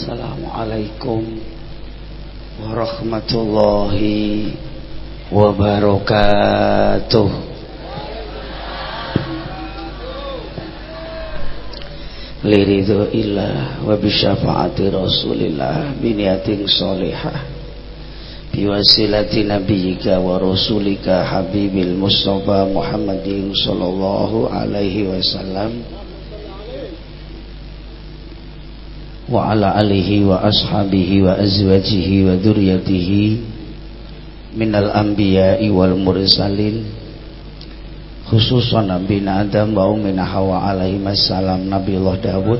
Assalamualaikum warahmatullahi wabarakatuh. Liridhu illah wa bisyafaati rasulillah biniatin solihah. Biwasilati nabiyyika wa rasulika habibil mustafa muhammadin sallallahu alaihi wasallam wa ala alihi wa ashabihi wa azwajihi wa dhurriyyatihi minal anbiya'i wal mursalin khususan Nabi Adam wa ummina Hawa alaihi wassalam Nabiullah Dawud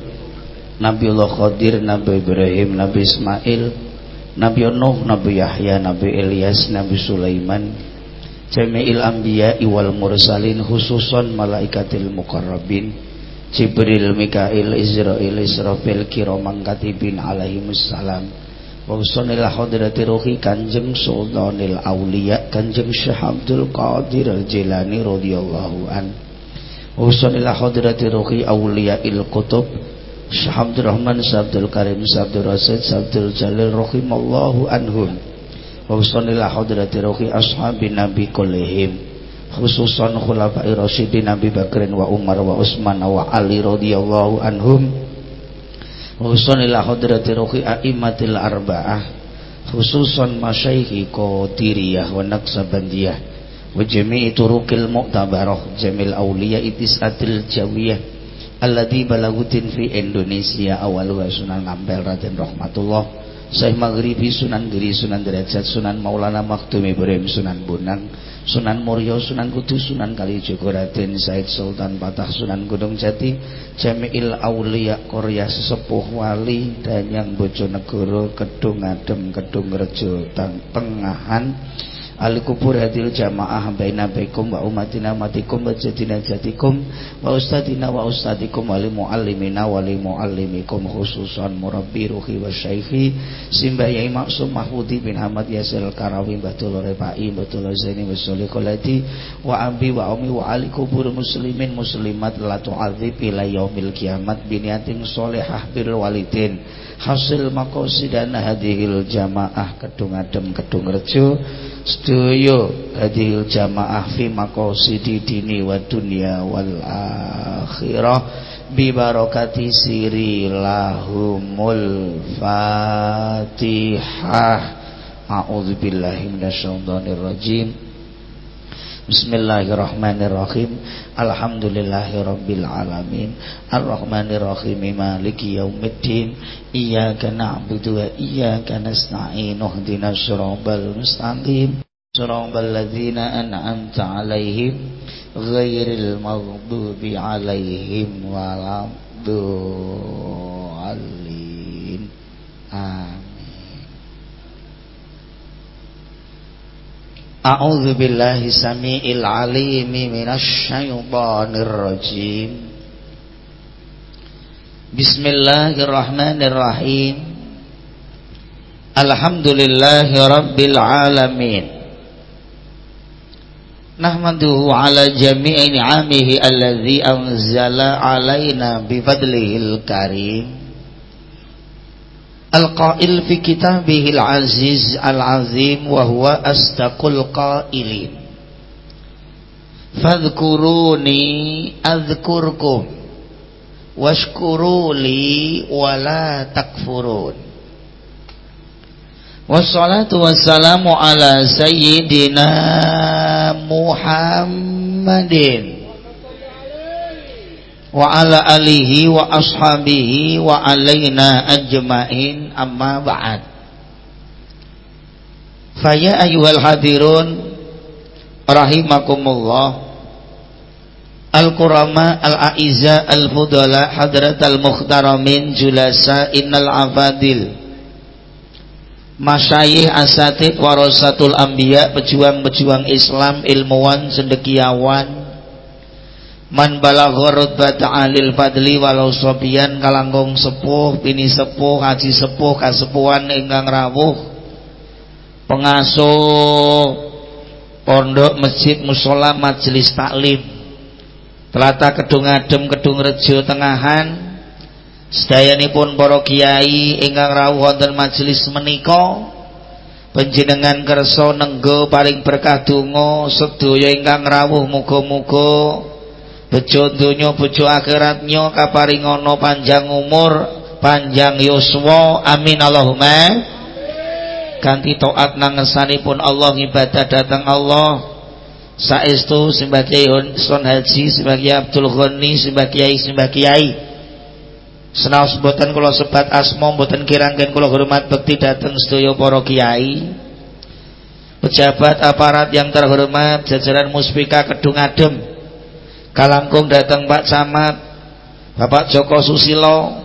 Nabiullah Khadir Nabi Ibrahim Nabi Ismail Nabi Nuh Nabi Yahya Nabi Ilyas Nabi Sulaiman Jami'il anbiya'i Jibril, Mikail, Israel, Israfil, Kiromang Katibin alaihimussalam wa usanil hadrati ruhi kanjeng sultanil awliya kanjeng Syekh Abdul Qadir al-Jilani radhiyallahu an. Wa usanil hadrati ruhi awliya il kutub Syekh Abdul Rahman Abdul Karim Abdul Rasid Abdul Jalil rahimallahu anhum. Wa usanil hadrati ruhi ashabi nabi kullihim khususan khulafai rasyidin Nabi Bakrin wa Umar wa Utsman wa Ali radhiyallahu anhum. Khususan ila hadrati ruhi a'immatil arba'ah. Khususan masyaikhi qadiriyah wa naqsabandiyah. Wa jami'i turuqil mu'tabarah jamil awliya itisatil jawiyah. Alladhi balagutin fi Indonesia awal wa sunan ngampel Raden Rahmatullah. Syekh Maghribi Sunan Giri Sunan Derajat Sunan Maulana Maktum Ibrahim Sunan Bunang Sunan Muryo, Sunan Kudus, Sunan Kalijogo Raden Said Sultan Patah, Sunan Gunung Jati, Jami'il Aulia Korea Sesepuh Wali, Danyang Bojonegoro, Kedung Adem, Kedung Rejo, Tengahan, Ali kubur hadil jamaah baina baikum wa umatina matikum wa jadina jatikum wa ustadina wa ustadikum wa li muallimina wa li muallimikum khususan murabbi ruhi wa syaikhi simba yai maksum mahmudi bin Ahmad Yasir Karawi Batul Repai Batul Zaini wa Solikolati wa abi wa umi wa ali kubur muslimin muslimat la tu'adzib ila yaumil kiamat biniatin solehah bil walidin. Hasil makosidana hadihil jamaah kedung adem kedung rejo sedaya hadil jamaah fi maqasidi dini wa dunya wal akhirah bi barakati siri lahumul fatihah. A'udzu billahi minasyaitonir rajim Bismillahirrahmanirrahim. Alhamdulillahirabbil alamin Arrahmanirrahim. Maliki yaumiddin. Iyyaka na'budu wa iyyaka nasta'in. Ihdinas siratal mustaqim. Siratal ladzina an'amta 'alaihim ghairil maghdubi 'alaihim waladdallin Amin A'udzu billahi samiil alimi minasy syaithanir rajim Bismillahirrahmanirrahim. Alhamdulillahi rabbil alamin. Nahmaduhu ala jami'i ni'amihi alladhi anzala alaina bifadlihil karim. Al-Qail fi kitabihil aziz al-azim wa huwa astaqul qailin Fadhkuruni adhkurkum washkuruli wa la takfurun Wassalatu wassalamu ala sayyidina Muhammadin wa ala alihi wa ashabihi wa alaina ajmain amma ba'd. Faya ayuhal hadirun rahimakumullah Al-Qurama Al-Aiza Al-Fudala Hadrat Al-Mukhtaramin Julasa Innal Afadil. Masyayih Asatid Warasatul Ambiya Pejuang-pejuang Islam Ilmuwan Sendekiawan Man balagha rutbata alil fadli walau sobian kalanggung sepuh bini sepuh haji sepuh kasepuhan ingkang rawuh. Pengasuh pondok masjid musola majelis taklim. Telata kedung adem kedung rejo tengahan. Sedayanipun para kiai ingkang rawuh wonten majelis menika panjenengan kersa nenggo paring berkah donga sedaya ingkang rawuh muga-muga bejo donya bejo akhiratnya kaparingana panjang umur panjang yuswa amin Allahumma ganti taat nang ngesanipun Allah ibadah datang Allah saestu sebagai Son Haji sebagai Abdul Ghani sebagai sebagai Senaos boten kula sebat asma boten kirangken kula hormat bekti dhateng sedaya para kiai. Pejabat aparat yang terhormat jajaran Muspika Kedung Adem. Kalangkung datang Pak Camat, Bapak Joko Susilo,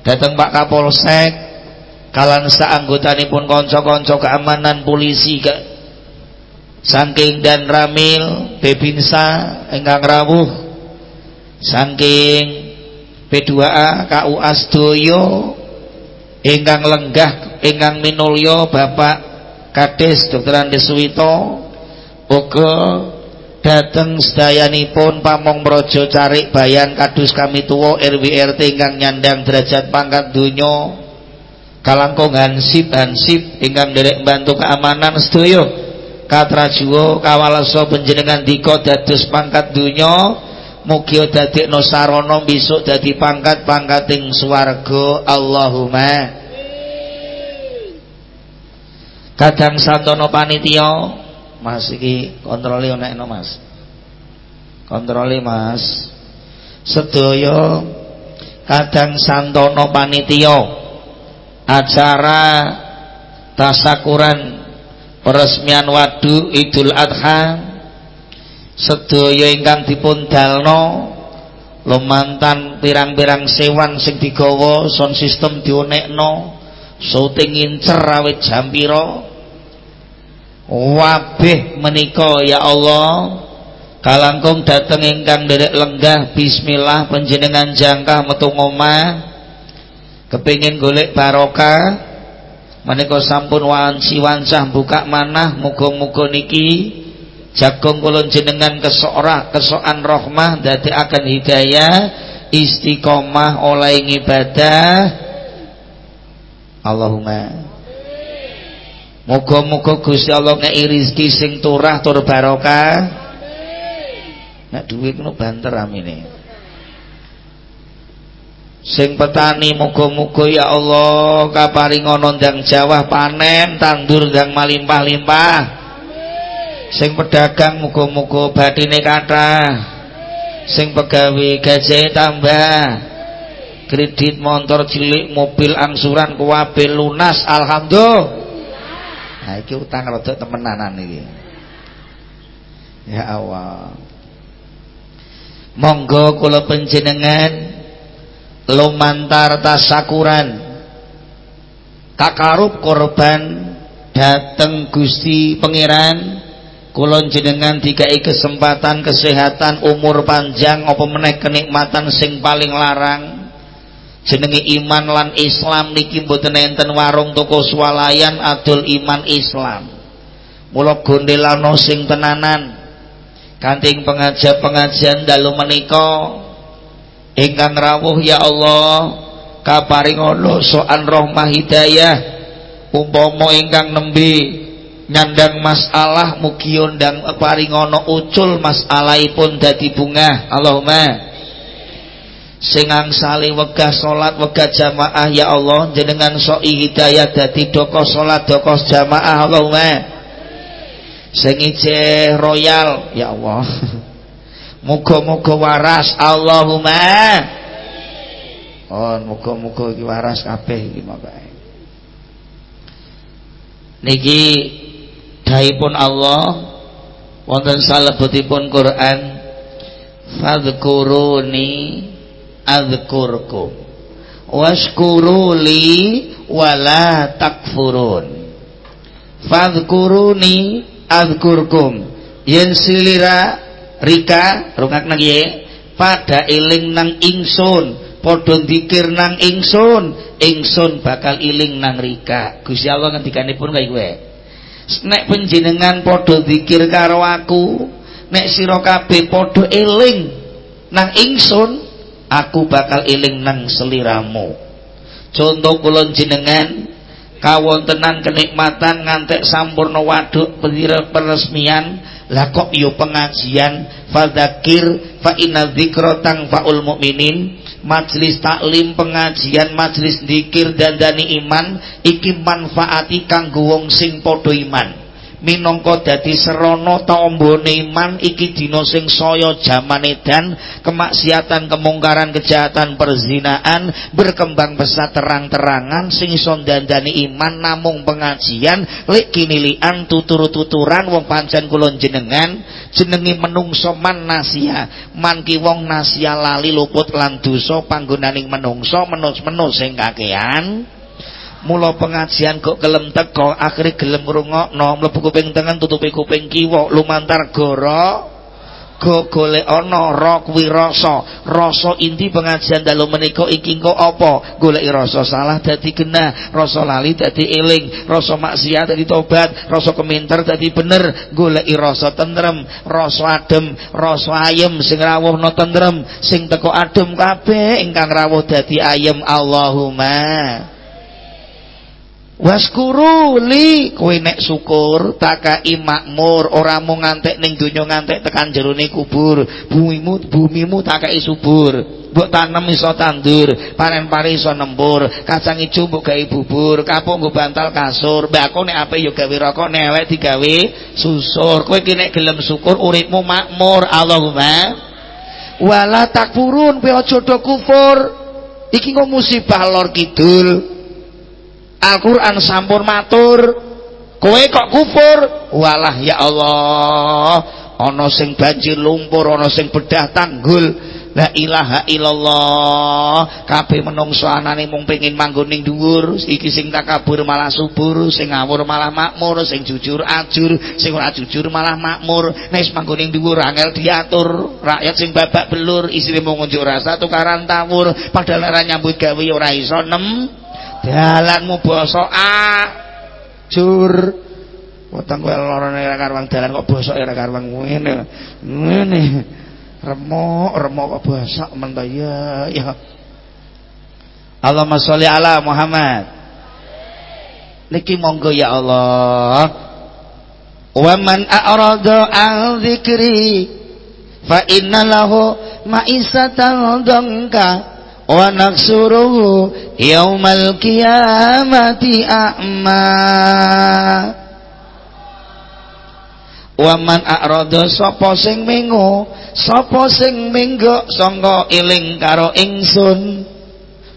datang Pak Kapolsek, kalan saanggotanipun kanca-kanca keamanan polisi ke saking dan Ramil Bebinsa ingkang rawuh saking P2A KUA Sedoyo ingkang lenggah ingkang minulya Bapak Kades Dr. Andes Suwito dateng sedayanipun pamong brojo carik bayan kadus kami tuwa RW RT ingkang nyandang derajat pangkat donya. Kalangkung hansip hansip ingkang derek bantu keamanan sedaya. Katrajuwa kawalasa panjenengan dika dados pangkat donya. Mugi dadekno sarana besok dadi pangkat-pangkating swarga. Allahumma Kadang santono panitia Mas iki kontroli onekno Mas. Kontroli Mas. Sedaya kadang santono panitia acara tasakuran peresmian wadu Idul Adha sedaya ingkang dipun dalno lumantan pirang-pirang sewan sing digawa sound system dionekno syuting incer awit jam pira wabeh menika ya Allah. Kalangkung dateng ingkang derek lenggah bismillah panjenengan jangkah metu ngomah. Kepingin golek barokah. Menika sampun wanci wancah buka manah muga-muga niki jagung kulon jenengan kesorah rohmah dadi akan hidayah istiqomah oleh ibadah Allahumma Moga-moga Gusti Allah ngeki rezeki sing turah tur barokah. Nek dhuwit ngono banter amine. Sing petani moga-moga ya Allah kaparingono ndang jawah panen tandur ndang malimpah-limpah. Sing pedagang muga-muga bathine kathah. Sing pegawe gaji tambah. Kredit motor cilik mobil angsuran kuwabe lunas alhamdulillah nah iki utang rada temenanan iki. Ya Allah. Monggo kula panjenengan lumantar tasakuran. Kakarup korban dateng Gusti Pangeran. Kulon jenengan dikai kesempatan kesehatan umur panjang apa meneh kenikmatan sing paling larang jenenge iman lan Islam niki mboten enten warung toko swalayan adol iman Islam. Mula gondelano sing tenanan. Kanting pengajian-pengajian dalu menika. Ingkang rawuh ya Allah kaparingono soan rahmah hidayah. Umpama ingkang nembe nyandang masalah mugi ndang paringono ucul masalahipun dadi bunga Allahumma sing angsale wegah salat wegah jamaah ya Allah. Jenengan so'i hidayah dadi doko salat doko jamaah Allahumma sing royal ya Allah. Muga-muga waras Allahumma oh muga-muga iki waras kabeh iki makae niki dahipun Allah wonten salebetipun Quran fadhkuruni adzkurkum washkuruli wala takfurun fadhkuruni adzkurkum yen silira rika rungak nggih pada eling nang ingsun padha dzikir nang ingsun ingsun bakal iling nang rika. Gusti Allah ngendikanipun kaya kowe? Nek panjenengan padha zikir karo aku nek sira kabeh padha nang ingsun aku bakal eling nang seliramu. Contoh kula jenengan kawontenan kenikmatan ngantek sampurna waduk peresmian. Lah kok yo pengajian? Fadzakir fa inna dzikra faul mukminin majelis taklim pengajian majelis zikir dan dani iman. Iki manfaati kanggo wong sing padha iman minangka dadi serana tombone iman iki dina sing saya edan kemaksiatan kemungkaran kejahatan perzinaan berkembang pesat terang-terangan sing iso dandani iman namung pengajian lek kinilian tutur-tuturan wong pancen kula jenengan jenenge menungso man nasia man ki wong nasia lali luput lan dosa panggonaning menungso menus-menus sing kakean Mula pengajian kok gelem teko, akhire gelem ngrungokno, mlebu kuping tengen tutupi kuping kiwa, lumantar goro go golek ana ra kuwi rasa. Inti pengajian dalu menika iki engko apa? Goleki salah dadi genah, rasa lali dadi eling, rasa maksiat dadi tobat, rasa keminter dadi bener, goleki rasa tentrem, rasa adem, rasa ayem sing rawuhna tentrem, sing teko adem kabeh ingkang rawuh dadi ayem. Allahumma Waskuru li kowe nek syukur takai makmur ora mung ngantek ning donya ngantek tekan jerone kubur. Bumimu bumimu takai subur. Mbok tanem iso tandur panen pari iso nembur. Kacang ijo mbok gawe bubur kapuk nggo bantal kasur. Mbako nek ape yo gawe rokok nek digawe susur. Kowe iki nek gelem syukur uripmu makmur. Allahumma. Wala takfurun kowe aja kufur. Iki kok musibah lor kidul Al-Quran sampun matur. Kowe kok kufur? Walah ya Allah. Ana sing banjir lumpur ana sing bedah tanggul. La ilaha illallah. Kabeh menungso anane mung pengin manggon ning dhuwur iki sing takabur malah subur sing ngawur malah makmur sing jujur ajur sing ora jujur malah makmur. Nek manggon ning dhuwur angel diatur. Rakyat sing babak belur isine mung ngunjuk rasa tukaran tawur. Padahal ora nyambut gawe ora iso nem dalanmu bosok ah jur. Weteng kowe lorone ora karwang dalan kok bosok ora karwang ngene. Ngene. Remuk remuk kok bosok men ya ya. Allahumma sholli ala Muhammad. Niki monggo ya Allah. Wa man a'rada an dzikri fa inna lahu ma'isatan dangka yaumal qiyamati a'ma wa man a'rada sapa sing mengo sapa sing menggok sangka eling karo ingsun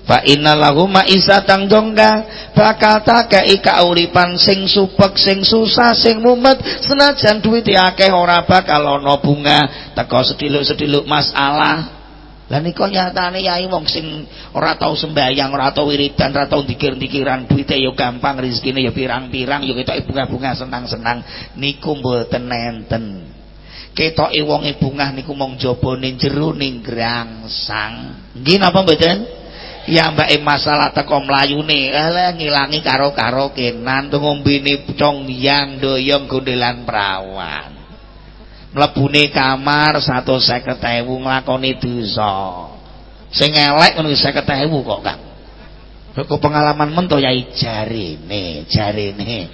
fa innalahu ma'isatan dongga bakal takei kauripan sing supek sing susah sing mumet senajan duwite akeh ora bakal ana bunga teko sediluk-sediluk masalah lah nika nyatane yai wong sing ora tau sembahyang, ora tau wiridan, ora tau dikir-dikiran, duite ya gampang, rezekine ya pirang-pirang, ya ketoke bunga-bunga senang-senang. Niku mboten nenten. Ketoke wonge bungah niku mung jabane jero ning grangsang. Nggih napa mboten? Ya mbake masalah teko mlayune, alah ngilangi karo-karo kenan, ngombene cong yang doyong gondelan perawan mlebune kamar 150.000 nglakoni dosa. Sing elek ngono 50.000 kok, Kang. Kok pengalaman men to yai jarene, jarene.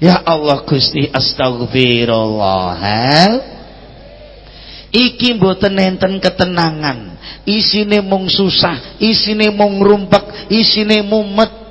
Ya Allah Gusti astagfirullah. Iki mboten enten ketenangan. Isine mung susah, isine mung rumpek, isine mumet,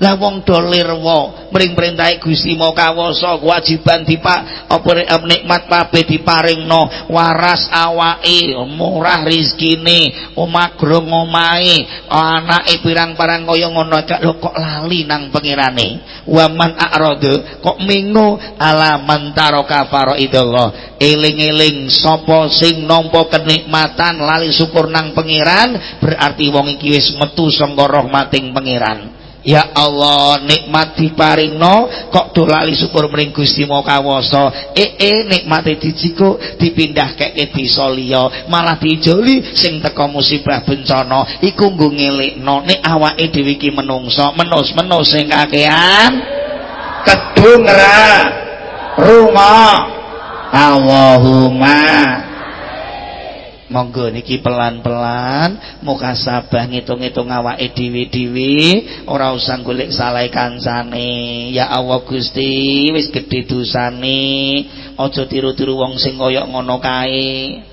lah wong dolirwa mring perintahe Gusti mau kawasa kewajiban dipak apa nikmat kabeh diparingno waras awake murah rezekine omagrong omahe anake pirang-parang kaya ngono lho kok lali nang pengirane? Waman a'radu kok mingu alaman taraka faraidallah. Eling-eling sapa sing nampa kenikmatan lali syukur nang pengiran berarti wong iki wis metu saka rahmating pengiran Ya Allah nikmat diparingno kok dolali syukur mring Gusti Kawasa. Eh eh nikmate dijiko dipindah desa liya, malah dijoli sing teka musibah bencana. Iku nggo ngelikno nek awake dhewe iki menungso, menus-menus sing kakean kedung ra runga Allahumma monggo niki pelan-pelan muka sabah ngitung-ngitung awake dhewe-dhewe ora usah golek salah kancane. Ya Allah Gusti wis gedhe dosane. Aja tiru-tiru wong sing kaya ngono kae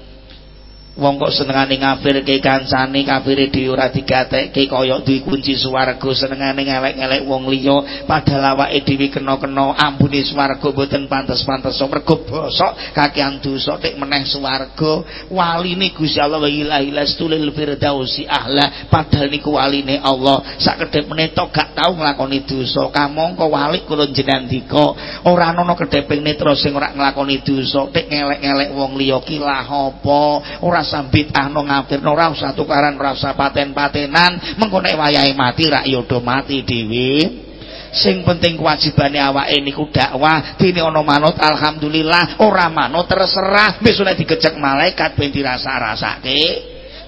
Wong kok senengane ngafirke kancane kafire dhewe ora digatekke kaya duwe kunci swarga senengane ngelek-ngelek wong liya padahal awake dhewe kena-kena ampune swarga mboten pantes-pantes mergo bosok kakean dosa tek meneh swarga waline Gusti Allah wa ilahi lastul firdausi ahla padahal niku waline Allah. Sakedhep meneh tok gak tau nglakoni dosa kamangka wali kula jenengan dika ora ana kedheping netra sing ora nglakoni dosa tek ngelek-ngelek wong liya ki lah apa ora usah bid'ahno ngafirno ora usah tukaran ora usah paten-patenan. Mengko nek wayahe mati rak ya mati dhewe sing penting kewajibane awake niku dakwah. Dene ana manut alhamdulillah. Ora manut terserah. Nek digejek malaikat ben dirasa-rasake.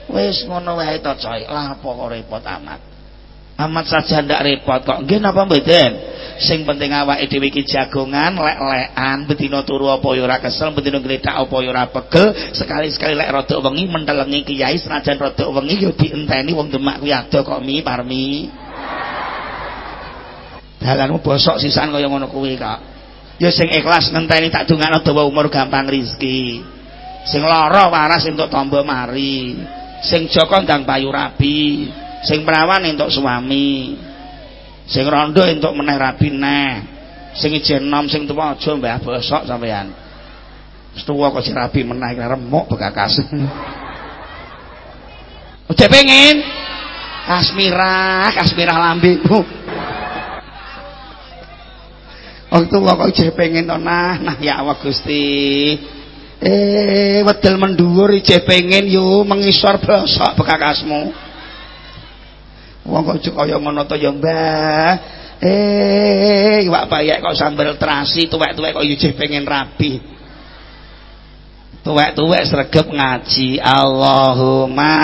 Wis ngono to coy lah apa kok repot amat amat saja ndak repot kok. Nggih napa sing penting awake dhewe iki jagongan lek-lekan bedina turu apa ya ora kesel bedina gledak apa ya ora pegel sekali-sekali lek rada wengi mentelengi kiai senajan rada wengi ya dienteni wong Demak kuwi ado kok mi parmi dalanmu bosok sisan kaya ngono kuwi kok ya sing ikhlas ngenteni tak dongakno dawa umur gampang rizki sing lara waras entuk tombo mari. Sing joko ndang payu rabi. Sing perawan entuk suami sing rondo entuk meneh rabi neh. Sing ijen nom sing tuwa aja mbah bosok sampean wis tuwa kok rabi meneh remuk bekakas. Udah pengen kasmirah kasmirah lambemu waktu kok jeh pengen to nah nah ya Allah Gusti. Eh wedel mendhuwur jeh pengen yo mengisor bosok bekakasmu wong kok kaya ngono to ya Mbah? Eh iwak bayek kok sambel terasi tuwek-tuwek kok yo pengen rapi. Tuwek-tuwek sregep ngaji. Allahumma.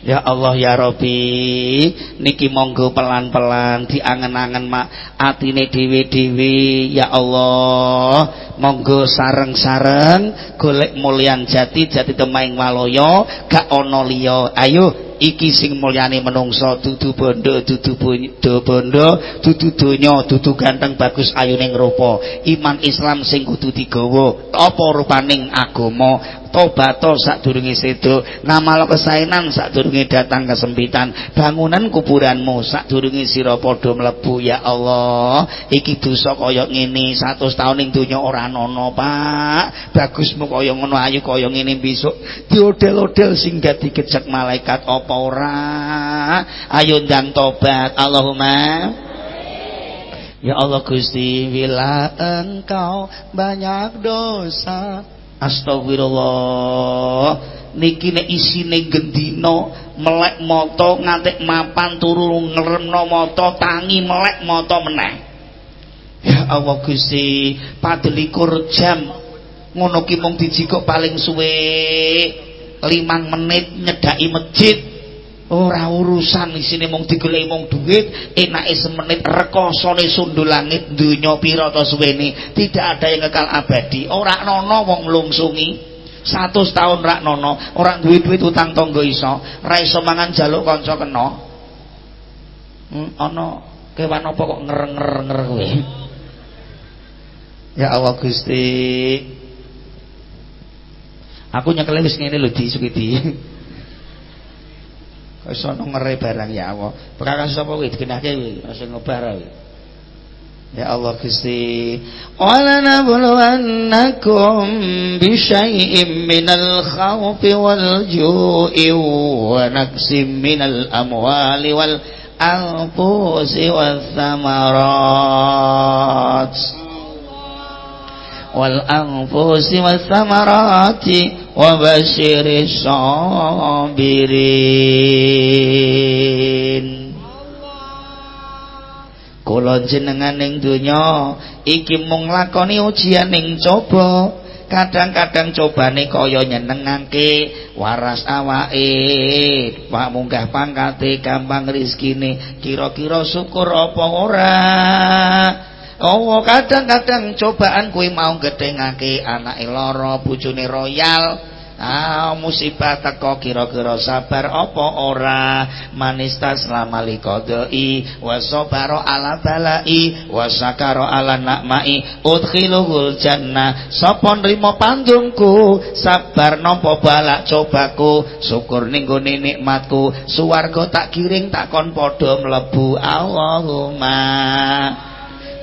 Ya Allah ya Robi niki monggo pelan-pelan diangen-angen mak. Atine dhewe-dhewe ya Allah monggo sareng-sareng golek mulyan jati jati temaing waloyo gak ana liya. Ayo iki sing mulyane menungso dudu bondo dudu bondo dudu donya dudu ganteng bagus ayuning rupa iman Islam sing kudu digawa apa rupaning agama tobato sadurunge sedo ngamal kesaenan sadurunge datang kesempitan. Bangunan kuburanmu sadurunge sira padha mlebu ya Allah. Iki dosa kaya ngene 100 taun ning donya ora ana Pak. Bagusmu kaya ngono ayu kaya ngene besok. Diodel-odel sing dadi kecek malaikat apa ora? Ayo ndang tobat Allahumma. Ya Allah Gusti bila engkau banyak dosa Astagfirullah niki nek isine gendina melek mata ngantek mapan turu ngremno mata tangi melek mata meneh. Ya Allah Gusti 24 jam. Ngono ki mung paling suwe. Limang menit nyedaki masjid ora urusan isine mung digoleki mung duit enake semenit rekosone sundul langit donya pira to suwene. Tidak ada yang kekal abadi. Ora nono wong lungsungi. 100 tahun rak nono. Ora duwe duit utang tangga iso. Ra iso mangan jaluk kanca kena. Hmm, ana kewan apa kok ngerenger kowe? Ya Allah Gusti. Aku nyekel wis ngene lho di sukiti wis ana ngere barang ya Allah. Perkara sapa kuwi? Dikenake kuwi? Sing ngobar Ya Allah Gusti. Wala nabluwannakum bi syai'im minal khawfi wal ju'i wa naqsim minal amwali wal anfusi wath thamarat wal anfusi wath thamarati wa basyiris sabirin. Kula jenengan ning donya iki mung lakoni ujian ning coba. Kadang-kadang cobane kaya nyenengake waras awake. Pak munggah pangkate gampang rezekine. Kira-kira syukur apa ora Oh, kadang-kadang cobaan kuwi mau gedhengake anake lara, bojone royal, Ah musibah teko kira-kira sabar apa ora? Manista selama liqadai wa sabara ala balai wa sakara ala nakmai udkhiluhul jannah. Sapa nrimo pandungku sabar nampa balak cobaku? Syukur ning gone nikmatku. Suwarga tak kiring tak kon padha mlebu. Allahumma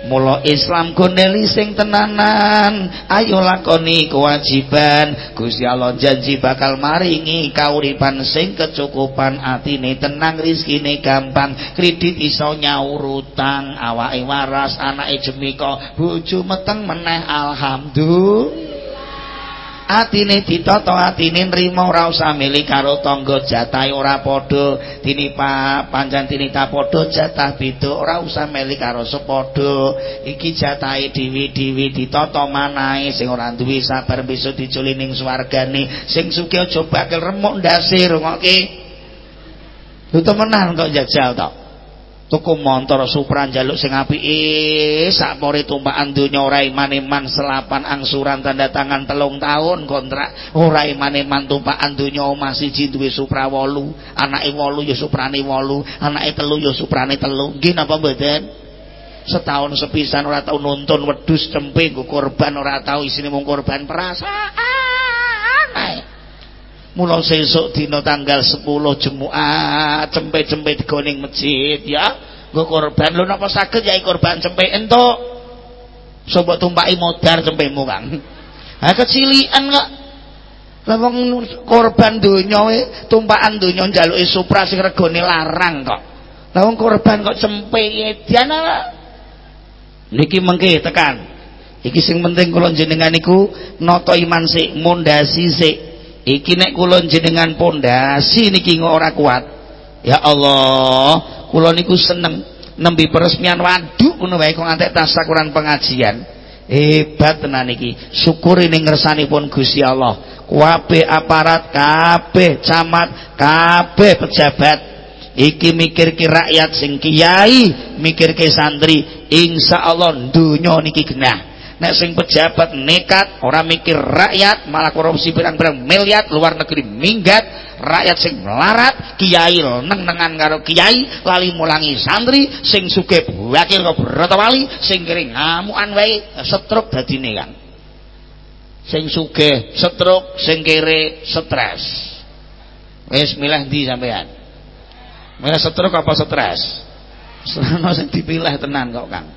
Mula Islam goneli sing tenanan. Ayo lakoni kewajiban. Gusti Allah janji bakal maringi kauripan sing kecukupan. Atine tenang rizkine gampang. Kredit iso nyaur utang. Awake waras anake jemika bojo meteng meneh alhamdulillah atine ditata atine nrimo ora usah milih karo tangga jatah ora padha tinipa pancen tinita padha jatah beda ora usah milih karo sepadha. Iki jatahe dewi-dewi ditata manahe sing ora duwe sabar besok diculi ning swargane. Sing sugih aja bakal remuk ndase rungokke lho temenan kok jajal tok tuku montor Supra njaluk sing apike sakpore tumpakan donya ora iman-iman selapan angsuran tanda tangan telung tahun kontrak. Ora iman-iman tumpakan donya omah siji duwe Supra 8 anake 8 ya Suprane 8 anake telu ya Suprane telu. Nggih napa mboten? Setahun sepisan ora tau nuntun wedhus cempe nggo korban ora tau isine mung korban perasaan Mula sesuk dina tanggal 10 Jumat cempe-cempe digoning masjid ya. Nggo korban lho napa saged yai korban cempe entuk. Sopo tumpaki modar cempemu, Kang. Ha kecilian kok. Lah wong korban donya tumpakan donya njaluke supra sing regane larang kok. Lah wong korban kok cempe edian Niki mengke tekan. Iki sing penting kula jenengan niku nata iman sik, mondasi sik. Iki nek kula jenengan pondasi niki ora kuat. Ya Allah kula niku seneng nembe peresmian. Waduk ngono wae kok ngantek tasakuran pengajian. Hebat tenan iki. Syukur ning ngersanipun Gusti Allah. Kabeh aparat kabeh camat kabeh pejabat. Iki mikirke rakyat sing kiai mikirke santri. Insyaallah donya niki genah nek sing pejabat nekat ora mikir rakyat malah korupsi pirang-pirang miliar luar negeri minggat rakyat sing melarat kiai neng-nengan karo kiai lali mulangi santri sing sugih wakil kok wali sing kiri ngamukan wae stroke dadine kan sing sugih stroke sing kiri stres. Wis milih ndi sampean milih stroke apa stres? Selama sing dipilih tenan kok Kang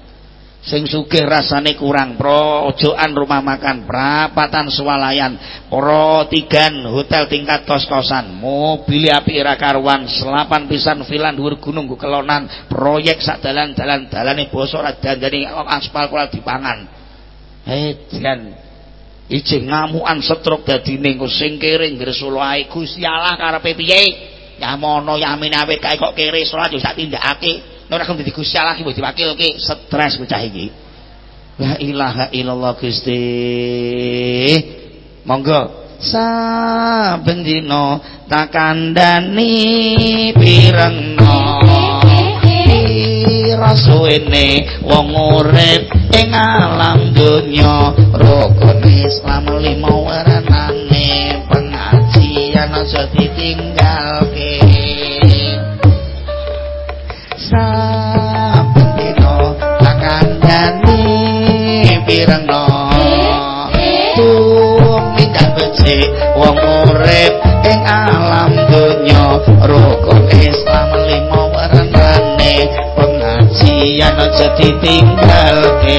sing sugih rasane kurang projokan rumah makan perapatan swalayan pro tigan hotel tingkat kos-kosan. Mobil api ira karuan selapan pisan filan dhuwur gunung kelonan. Proyek sak dalan-dalan dalane basa ora dandani aspal kula dipangan. Edan ijing ngamukan setruk dadine sing kere ngresula ae. Gusti Allah karepe piye? Ya mono ya minawe kae kok kere salat yo sak tindakake ora kang dadi Gusti Allah iki mbok diwakilke stres bocah iki. La ilaha illallah Gusti. Monggo. Saben dina tak kandhani pirengno rasuene wong urip ing alam donya. Rukun Islam lima waranane pengajian aja ditinggalke saben dina takandani pirengno tumindak becik wong urip ing alam donya. Rukun Islam lima warnane pengajian aja ditinggalke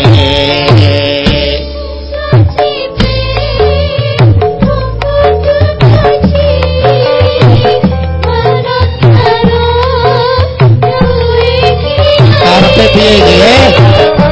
piye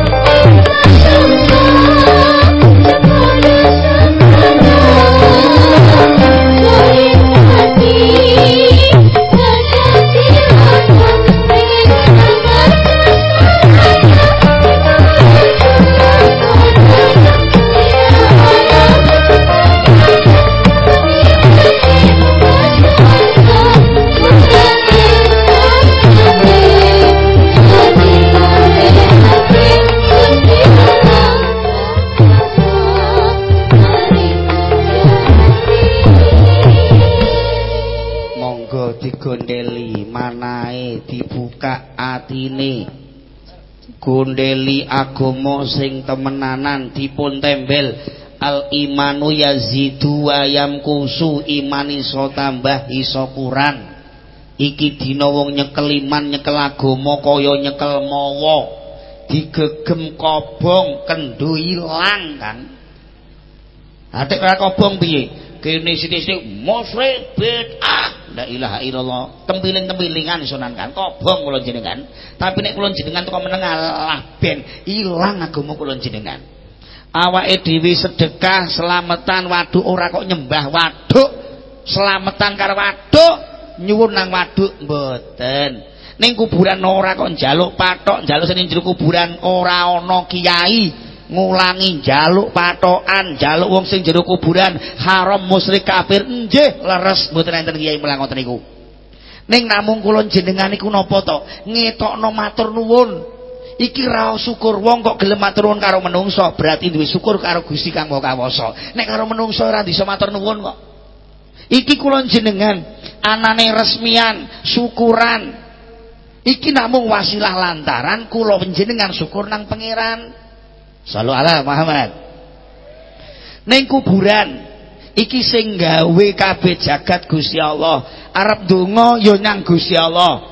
atine. Gondeli agama sing temenanan dipun tembel. Al imanu yazidu wa yamkusu iman iso tambah iso kurang. Iki dina wong nyekel iman nyekel agama kaya nyekel mawa. Digegem kobong kendo ilang kan atik ora kobong piye kene sithik-sithik musyrik bid'ah la ilaha illallah. Tempiling-tempilingan sunan kan kobong kula jenengan? Tapi nek kula jenengan teko meneng Allah ben ilang agama kula jenengan. Awake dhewe sedekah selamatan waduk ora kok nyembah waduk. Selamatan karo waduk nyuwun nang waduk mboten. Ning kuburan ora kok njaluk patok njaluk sing jero kuburan ora ana kiai ngulangi jaluk patokan jaluk wong sing jero kuburan haram musyrik kafir nggih leres. Mboten enten kiai mulang ngoten niku. Ning namung kula jenengan niku napa to? Ngetokno matur nuwun. Iki ra syukur wong kok gelem matur nuwun karo menungso berarti duwe syukur karo Gusti Kang Maha Kawasa nek karo menungso ora bisa matur nuwun kok. Iki kula jenengan anane resmian syukuran. Iki namung wasilah lantaran kula panjenengan syukur nang pangeran Salu ala Muhammad. Neng kuburan iki sing gawe kabeh jagat Gusti Allah. Arab donga ya nyang Gusti Allah.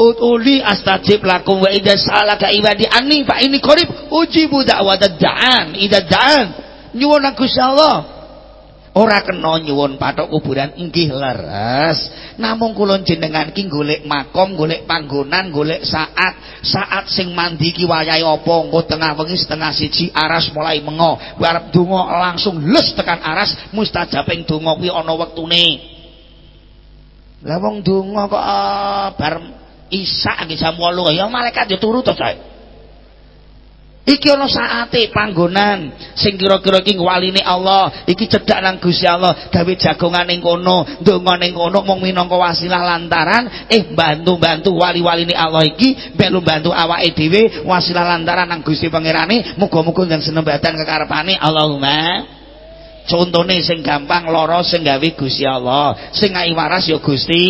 Utuli astajib lakum wa idza salaka ibadi anni fa ini qarib ujibu da'watad da'an idza da'an. Nyuwun Gusti Allah. Ora kena nyuwun patok kuburan. Inggih leres. Namung kula jenengan ki golek makom golek panggonan golek saat. Saat sing mandi ki wayahe apa? Engko tengah wengi setengah siji aras mulai mengo. Kuwi arep langsung les tekan aras mustajabing donga kuwi ana wektune. Lah wong donga kok uh, bar isak nggih jam 8 ya malaikat ya turu to Iki ana saate panggonan. Sing kira-kira iki waline Allah, iki cedhak nang Gusti Allah, gawe jagongan ning kono, ndonga ning kono mung minangka wasilah lantaran. Eh bantu-bantu wali-waline Allah iki melu bantu awake dhewe wasilah lantaran nang Gusti Pangerane, muga-muga nang senembatan kekarepane. Allahumma. Contone sing gampang lara sing gawe Gusti Allah, sing waras ya Gusti.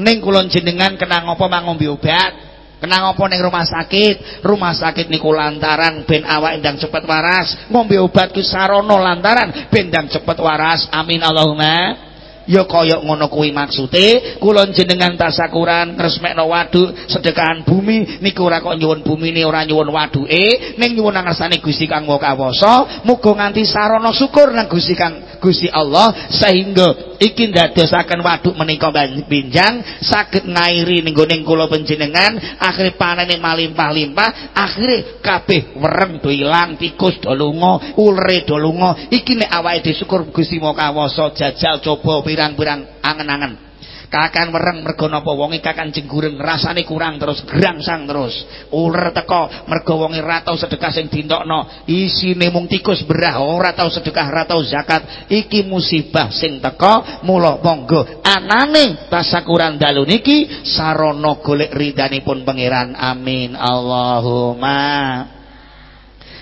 Ning kula jenengan kena ngopo mangombe obat? Kenang apa ning rumah sakit? Rumah sakit niku lantaran ben awak ndang cepet waras, ngombe obat ku sarana lantaran ben ndang cepet waras. Amin Allahumma. Ya kaya ngono kuwi maksude kula jenengan tasakuran ngresmekno waduk sedekahan bumi niku ora kok nyuwun bumine ora nyuwun waduke ning nyuwun nang ngersane Gusti Kang Maha Kawasa muga nganti sarana syukur nang Gusti Kang Gusti Allah sehingga iki ndadosaken waduk menika binjang saged ngairi ning gone kula panjenengan akhire panene malimpah-limpah akhire kabeh wereng do ilang tikus do lunga ulre do lunga iki nek awake disyukur Gusti Maha Kawasa jajal coba pirang-pirang angen-angen. Kakan wereng mergo napa wonge kakan jenggureng rasane kurang terus grangsang terus. Uler teko mergo wonge ora tau sedekah sing dintokno isine mung tikus berah ora tau sedekah ora tau zakat. Iki musibah sing teko mula monggo anane tasakuran dalu niki sarana golek ridhanipun pangeran. Amin. Allahumma.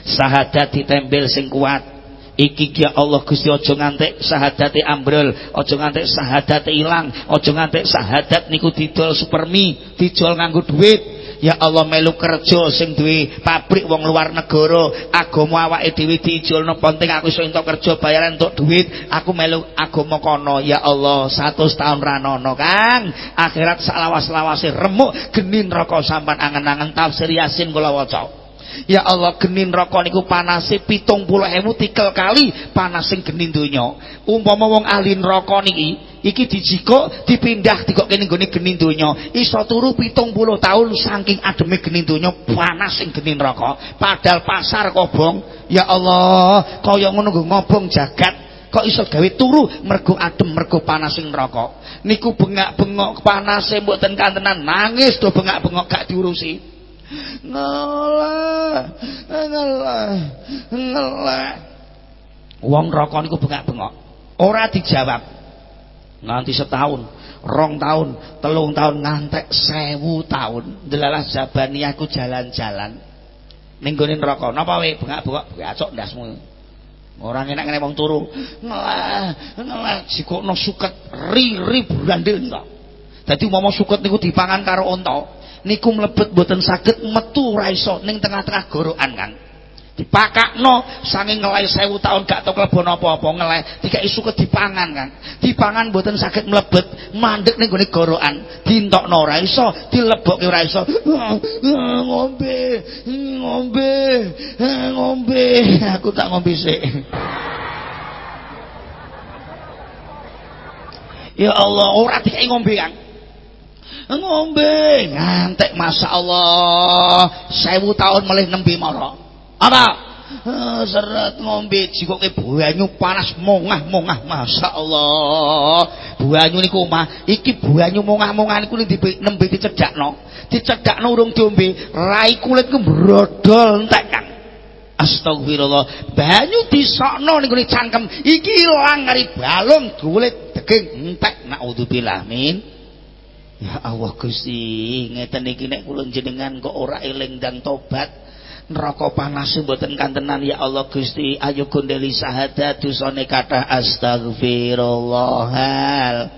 Sahadat ditempel sing kuat iki ya Allah Gusti aja ngantek sahadate ambrol aja ngantek sahadate ilang aja ngantek sahadat niku didol supermi dijual nganggo duit. Ya Allah melu kerja sing duwe pabrik wong luar negara agama awake dhewe diijolno penting aku iso entuk kerja bayaran entuk duit aku melu agama kono. Ya Allah 100 tahun ranono Kang. Akhirat salawas-lawase remuk geni neraka sampan angen-angen tafsir Yasin kula waca Ya Allah geni neraka niku panase 70.000 tikel kali panas sing geni donya. Umpama wong ahli neraka niki iki dijikok dipindah dikokke ning gone geni donya. Iso turu 70 tahun saking ademe geni donya panas sing geni neraka. Padahal pasar kobong ya Allah kaya ngono ngobong jagat. Kok iso gawe turu mergo adem mergo panas neraka niku bengak-bengok panase mboten kantenan. Nangis do bengak-bengok gak diurusi ngelah ngelah ngelah. Wong rokok niku bengak-bengok. Ora dijawab. Nanti setahun rong tahun telung tahun ngantek sewu tahun delalah jabani aku jalan-jalan. Ninggonin rokok napa we bengak-bengok. Gacok ndasmu. Orang enak ngene wong turu. Ngelah ngelah. Sikokno suket ri ri brandil enggak Dadi umpama sukut niku dipangan karo unta, niku mlebet mboten saged metu ora iso ning tengah-tengah gorokan Kang. dipakakno saking ngelai sewu tahun gak tau klebon apa-apa ngelai tiga isu ke dipangan kan dipangan buatan sakit melebet mandek nih gue gorokan. Dintok ora iso dilebok ora iso. Ngombe ngombe ngombe. Aku tak ngombe sih ya Allah ora dikai ngombe kan ngombe. Ngantek masa Allah sewu tahun melih nembe mara apa? Uh, seret ngombe jikoke banyu panas mongah-mongah Masya Allah banyu niku iki banyu mongah-mongah niku nembe dicedakno dicedakno urung diombe. Rai kulitku brodol entek kan Astagfirullah. Banyu disokno ning cangkem. Iki ilang ngari balung kulit daging entek. Naudzubillah min Ya Allah Gusti ngeten iki nek kula jenengan kok ora eling dan tobat neraka panas mboten kantenan. Ya Allah Gusti ayo gondeli sahadat dosane kathah astagfirullahal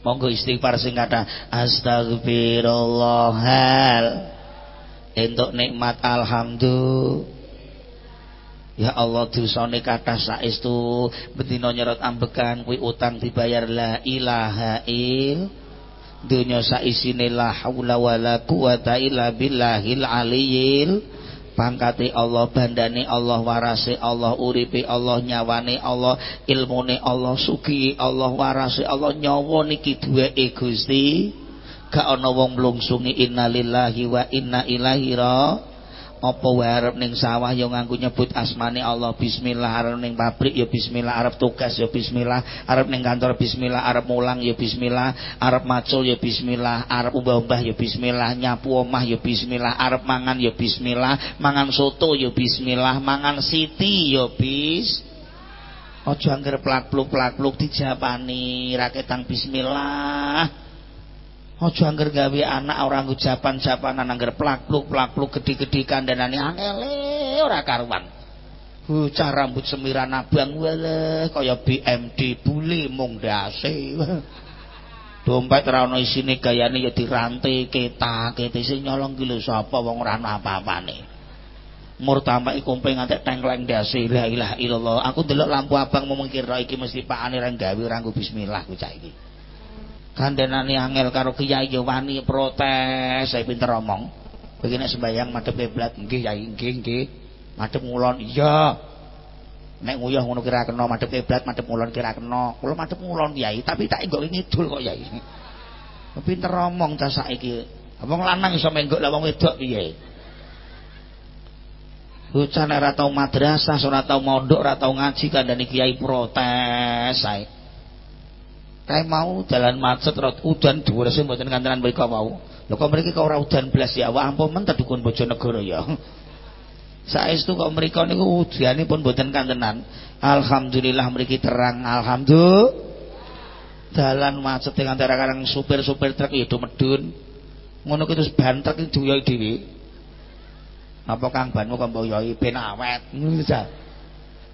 monggo istighfar sing kathah astagfirullahal entuk nikmat alhamdulillah. Ya Allah dosane kathah saestu bendina nyerot ambekan kuwi utang dibayar la ilaha illallah dunya saisine la haula wala quwata illa billahil aliyil. Pangkate Allah bandane Allah warase Allah uripe Allah nyawane Allah ilmune Allah sugi Allah warase Allah nyawa niki duweke Gusti. Gak ana wong mlungsungi innalillahi wa inna ilaihi raji'un apa wae arep ning sawah ya nganggo nyebut asmane Allah bismillah arep ning pabrik ya bismillah arep tugas ya bismillah arep ning kantor bismillah arep mulang ya bismillah arep macul ya bismillah arep umbah-umbah ya bismillah nyapu omah ya bismillah arep mangan ya bismillah mangan soto ya bismillah mangan siti ya bis. Aja angger plak-pluk plak-pluk dijapani raketang bismillah Aja angger gawe anak ora nggo japan-japanan angger plak-pluk-plak-pluk gede-gede kandhanane angele ora karuan. Bocah rambut semiran abang wale kaya BMD bule mung ndase. Dompet ora ana isine gayane ya dirantai ketak-kete sing nyolong ki lho sapa wong ora ana apa-apane. Murtama iku kumpeng ngantek tengkleng ndase la ilaha illallah. Aku delok lampu abang mau mengkira iki mesti pakane ra gawe ora bismillah ku cah iki. Kandenane angel karo kiai yo wani protes. Saya pinter omong. Begini sembayang madhep kiblat nggih yai nggih nggih. Madhep ngulon iya. Nek nguyah ngono kira kena madhep kiblat madhep ngulon kira kena. Kula madhep ngulon yai tapi tak enggok ngidul kok yai pinter omong ta saiki. Wong lanang iso menggok lah wong wedok piye? Bocah nek ora tau madrasah ora tau mondok ora tau ngaji kandhane kiai protes sae kayak mau jalan macet rot udan dhuwur sing mboten kantenan mriku mau. Lho kok mriki kok ora udan blas? Ya wah ampun men dukun Bojonegoro ya. Saestu kok mriku niku udanipun mboten kantenan alhamdulillah mriki terang alhamdulillah dalan macet ing antara karang supir-supir truk ya do medun ngono ki terus ban truk iki duyoi dhewe. Apa kang banmu kok mboyoi ben awet. Ngono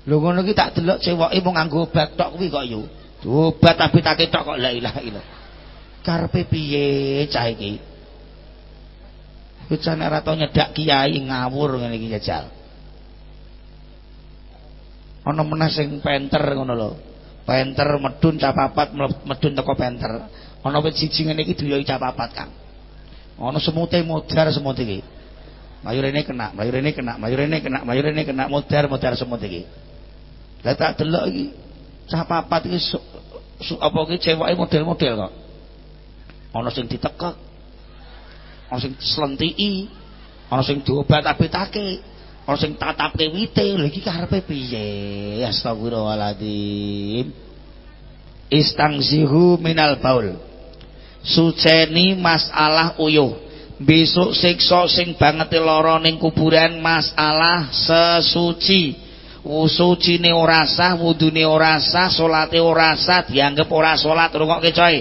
lho ngono ki tak delok cewoke mung nganggo obat kuwi kok yo Obat tapi tak ketok kok la ilaha illallah. Karepe piye cah iki? Bocah ora nyedak kiai ngawur ngene iki jajal. Ana meneh sing penter ngono lho. Penter medun capapat medun teko penter. Ana wit siji ngene iki duyoi capapat Kang. Ana semute modar semut iki. Mayurene kena, mayurene kena, mayurene kena, mayurene kena modar modar semut iki. Lah tak delok iki papat iki apa iki ceweke model-model kok. Ana sing ditekek. Ana sing slentiki. Ana sing diobat-abetake. Ana sing tatapke wite. Lha iki karepe piye? Astagfirullahaladzim. Istangzihu minal baul. Suceni masalah uyuh. Besok siksa sing banget lara ning kuburan masalah sesuci. Sucine ora sah wudune ora sah salate ora sah dianggep ora salat rungokke coy.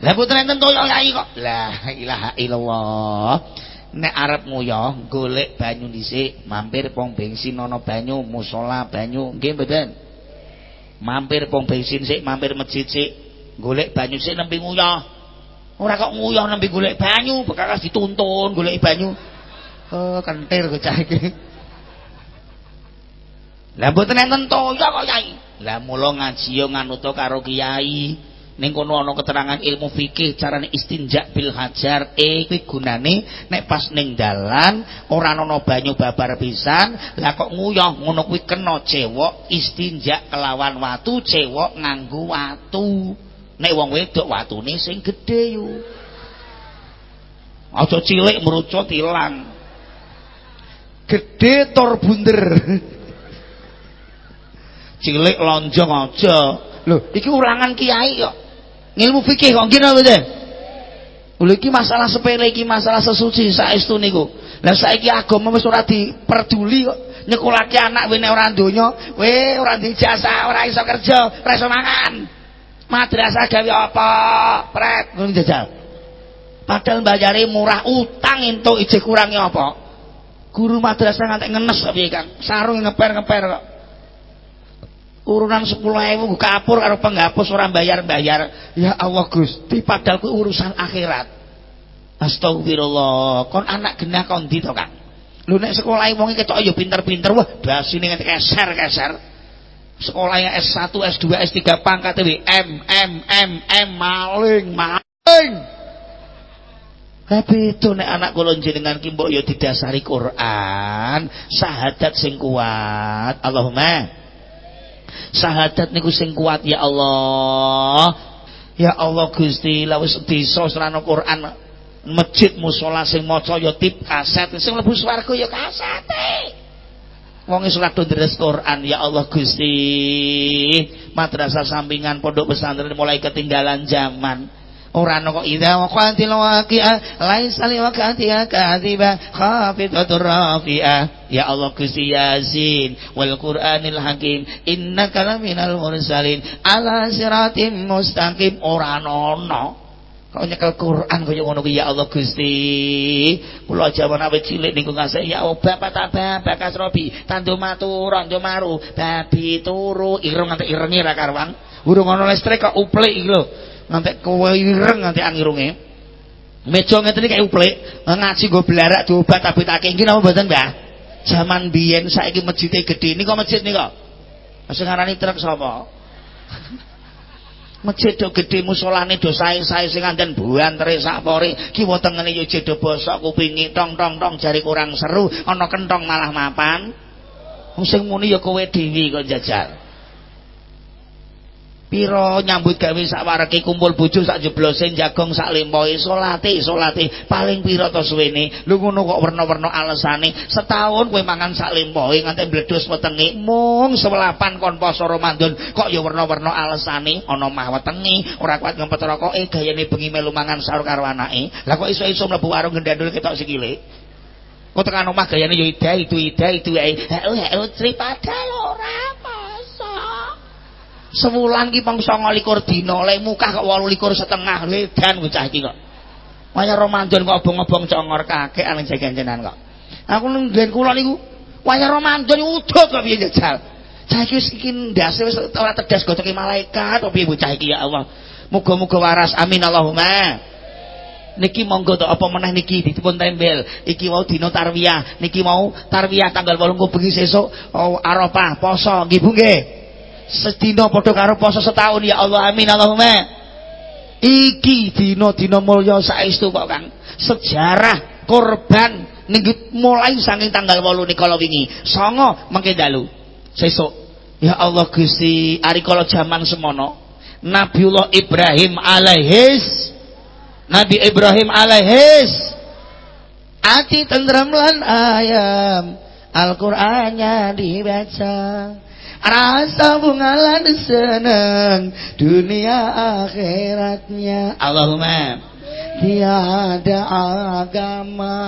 Lha putra enten toyo yai kok. La ilaha illallah. Nek arep nguyoh golek banyu dhisik mampir pom bensin ana banyu musala banyu nggih mboten? Mampir pom bensin sik mampir masjid sik golek banyu sik nembe nguyah. Ora kok nguyah nembe golek banyu bekas dituntun golek banyu. Oh kentir bocah iki lah mboten enten toya kok Kyai lah mula ngaji yo nganut karo kiai. Ning kono ana keterangan ilmu fikih carane istinja bil hajar eh kuwi gunane nek pas ning dalan ora ana banyu babar pisan lah kok nguyah ngono kuwi kena cewek istinja kelawan watu cewek nganggo watu. Nek wong wedok watune sing gedhe yo. Aja cilik merucut ilang. Gedhe bunder cilik lonjong aja lho iki ulangan kiai kok ilmu fikih kok kira mboten Lho iki masalah sepele iki masalah sesuci saestu niku. Lah saiki agama wis ora diperduli kok. Nyekolake anak wene ora donya, we ora dijasa, ora iso kerja, ora iso mangan. Madrasah gawe apa? Pret ngono jajal. Padahal bayare murah utang entuk ije kurangi apa? Guru madrasah ngantek ngenes kok piye Kang? Sarung ngeper-ngeper kok urunan 10.000 kapur karo penghapus orang bayar-bayar ya Allah Gusti padahal ku urusan akhirat. Astagfirullah. Kon anak genah kon ndi to Kang? Lho nek sekolah wong ketok ya pinter-pinter wah basine keser-keser. Sekolahnya S1 S2 S3 pangkat M M M M maling maling. Tapi itu nek anak kula jenengan ki mbok ya didasari Quran, syahadat sing kuat. Allahumma Sahadat niku sing kuat ya Allah. Ya Allah Gusti, la wis desa serana Quran masjid musala sing maca ya tip kaset sing mlebu swarga ya kasete. Wong salat ndres Quran ya Allah Gusti. Madrasah sampingan pondok pesantren mulai ketinggalan zaman. Ora ana kok idza waqatil waqi'ah laisa li waqatiha kadhiba khafidatur rafi'ah. Ya Allah Gusti Yasin wal Qur'anil Hakim innaka laminal mursalin ala siratim mustaqim. Ora ana kok nyekel Quran kaya ngono ya Allah Gusti. Kula jaman awet cilik niku ngasih ya Allah bapak tak bapak kasrobi tandu matur tandu maru. Babi turu ireng nganti irengi ra karwang urung ana listrik kok uplik lho ngantek kewireng ngantek angirunge meja ngeten iki kaya uplik ngaji nggo blarak diobat abitake iki napa mboten Mbah? Jaman biyen saiki masjide gedhe nika masjid nika sing ngarani truk sapa? Masjid do gedhe musolane do sae-sae sing anten buantere sakpore kiwa tengene yo jedo bosok kupingi tong tong tong jari kurang seru ana kentong malah mapan. Sing muni ya kowe kok jajal piro nyambut gawe sak wareke kumpul bojo sak jeblose jagong sak lempoe salate salate paling piro to suwene? Lho ngono kok werna-werna alesane. Setahun kowe mangan sak lempoe nganti mbledhos wetenge mung sewelapan kon poso Ramadan kok ya werna-werna alesane? Ana mah wetenge ora kuat ngempet rokoke gayane bengi melu mangan sahur karo anake. Lah kok iso-iso mlebu warung gendandul ketok sikile? Kok tekan omah gayane ya ida itu ida itu ae heu padahal ora Sewulan ki pang 29 dina, lek muka kok 28 setengah wedan bocah iki kok. Wayah Ramadan kok obong-obong congor kakek aning jagan-janan kok. Aku ning nggen kula niku wayah Ramadan udut kok piye jajal. Saiki wis iki ndase wis ora tedas malaikat kok piye bocah iki ya Allah. Muga-muga waras. Amin Allahumma. Niki monggo to apa meneh niki dipun tembel. Iki mau dina tarwiyah. Niki mau tarwiyah tanggal 8 bengi sesuk oh, Arafah poso nggih Bu sedina padha karo poso setahun ya Allah amin Allahumma. Iki dina-dina mulya saestu kok Kang? Sejarah korban ning mulai saking tanggal 8 nikala wingi. Songo mengke dalu. Sesuk ya Allah Gusti ari kala jaman semono Nabiullah Ibrahim alaihis. Nabi Ibrahim alaihis. Ati tentrem lan ayam Al-Qur'annya dibaca Rasa bungalan senang dunia akhiratnya. Allahumma tiada agama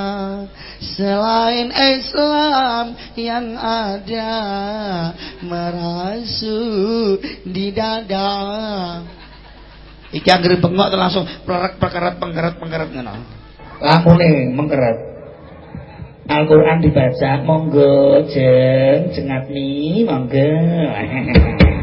selain Islam yang ada merasuk di dada. Iki anggere bengok langsung perek perkeret pengkeret pengkeret ngono. Lamune mengkeret. Al-Quran dibaca monggo jeng jengat nih monggo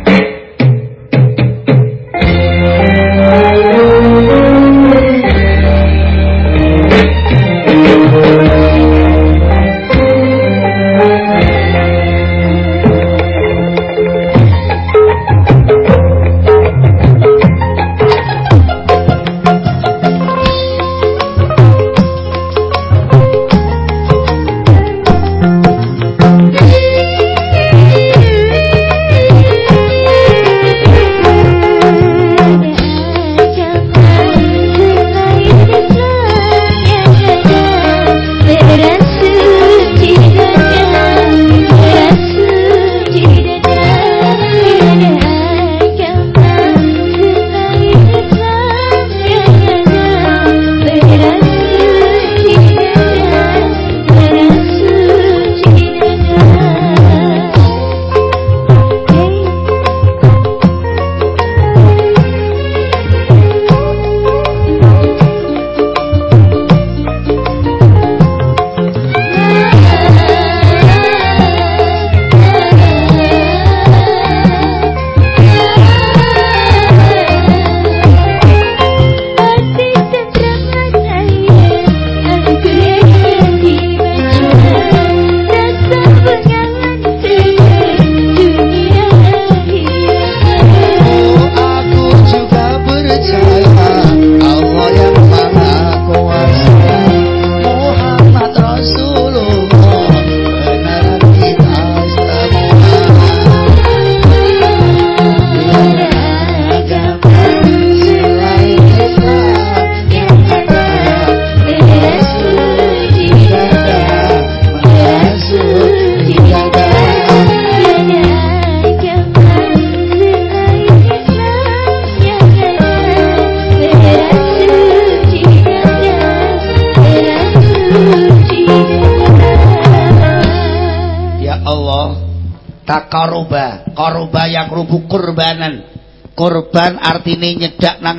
kurban artinya nyedak nang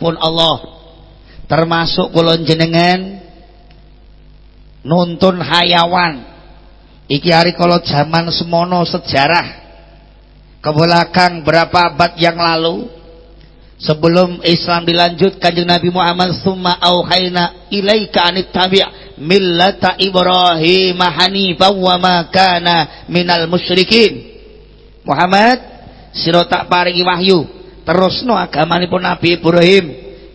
pun Allah. Termasuk kulon jenengan nuntun hayawan. Iki hari kalau zaman semono sejarah. Ke belakang berapa abad yang lalu sebelum Islam dilanjut kanjeng Nabi Muhammad summa auhayna ilaika anit tabi' millata Ibrahim hanifan wa ma kana minal musyrikin. Muhammad sira tak paringi wahyu terusno agamanipun Nabi Ibrahim.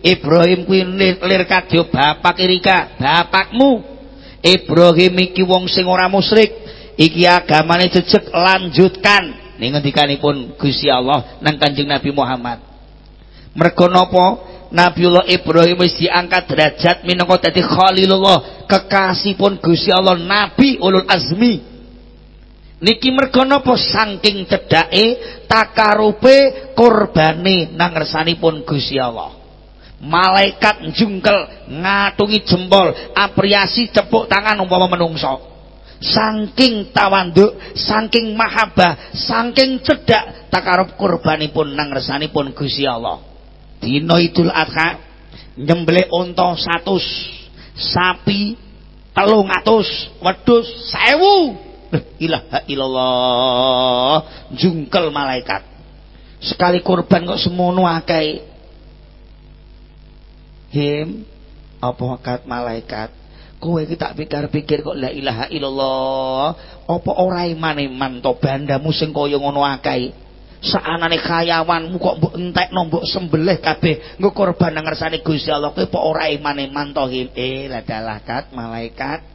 Ibrahim kuwi lir kadya bapak irika bapakmu. Ibrahim iki wong sing ora musyrik. Iki agamane jejeg lanjutkan. Ning ngendikanipun Gusti Allah nang Kanjeng Nabi Muhammad. Mergo napa? Nabiullah Ibrahim wis diangkat derajat minangka dadi Khalilullah, kekasihipun Gusti Allah, nabi ulul azmi. Niki merga napa saking cedhake takarupe kurbane nang ngersanipun Gusti Allah. Malaikat jungkel ngatungi jempol, apresiasi tepuk tangan umpama menungso. Saking tawanduk, saking mahabbah, saking cedhak takarub kurbanipun nang ngersanipun Gusti Allah dina Idul Adha nyembelih unta 100 sapi 300 wedhus 1000 ilaha illallah. Jungkel malaikat. Sekali korban kok semono akeh. Him apa kat malaikat? Kowe iki tak pikir-pikir kok la ilaha illallah. Apa ora iman iman to bandamu sing kaya ngono akeh? Saanane kayawanmu kok mbok entekno mbok sembelih kabeh nggo korban nang ngersane Gusti Allah. Kowe apa ora iman-iman to eh ladalah kat malaikat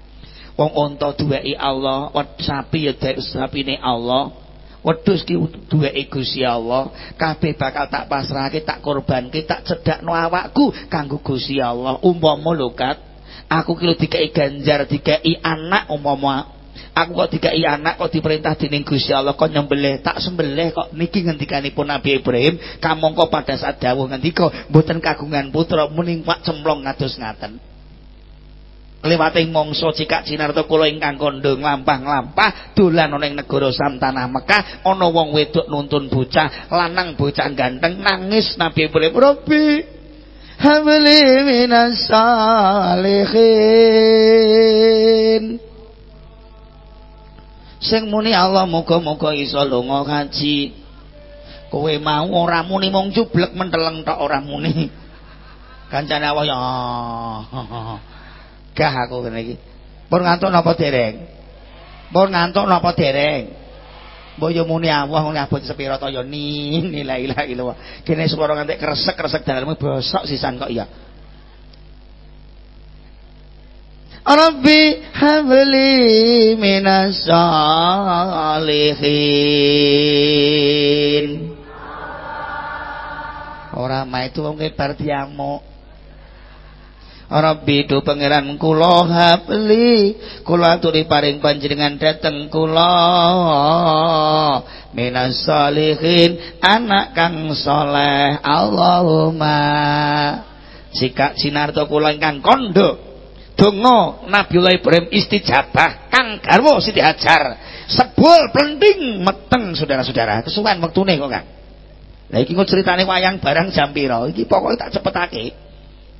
wong unta duweki Allah wed sapi ya dek sapine Allah. Wedhus ki duweki Gusti Allah. Kabeh bakal tak pasrahke tak korbanke tak cedakno awakku kanggo Gusti Allah. Umpama lho kat aku ki lho dikai ganjar dikai anak umpama Aku kok dikai anak kok diperintah dening Gusti Allah kok nyembelih tak sembelih kok. Niki ngendikanipun Nabi Ibrahim kamangka pada saat dawuh ngendika mboten kagungan putra muning Pak cemplong ngados ngaten. Lewating mangsa cikak cinarta kula ingkang kondhong lampah-lampah dolan ana ing negara Sam tanah Mekah ana wong wedok nuntun bocah lanang bocah ganteng nangis Nabi Ibrahim Rabbi habli minas salihin. Sing muni Allah muga-muga iso lunga kaji kowe mau ora muni mung jublek menteleng tok ora muni. Kancane Allah ya gah aku kene iki. Pun ngantuk napa dereng? Pun ngantuk napa dereng? Mbok yo muni Allah muni abot sepira to ya ni la ilaha illallah. Kene swara ngantek kresek-kresek dalammu bosok sisan kok ya Rabbi habli minas salihin. Ora mah itu wong bar diamuk Rabbi do pangeran kula habli kula aturi paring panjenengan dateng kula. Minas salihin anak kang soleh. Allahumma. Sikak sinarto kula ingkang kondo. Donga Nabiullah Ibrahim istijabah. Kang garwa Siti Hajar. Sebul penting meteng saudara-saudara. Kesuwen wektune kok Kang. Lah iki kok critane wayang barang jam pira iki pokoke tak cepetake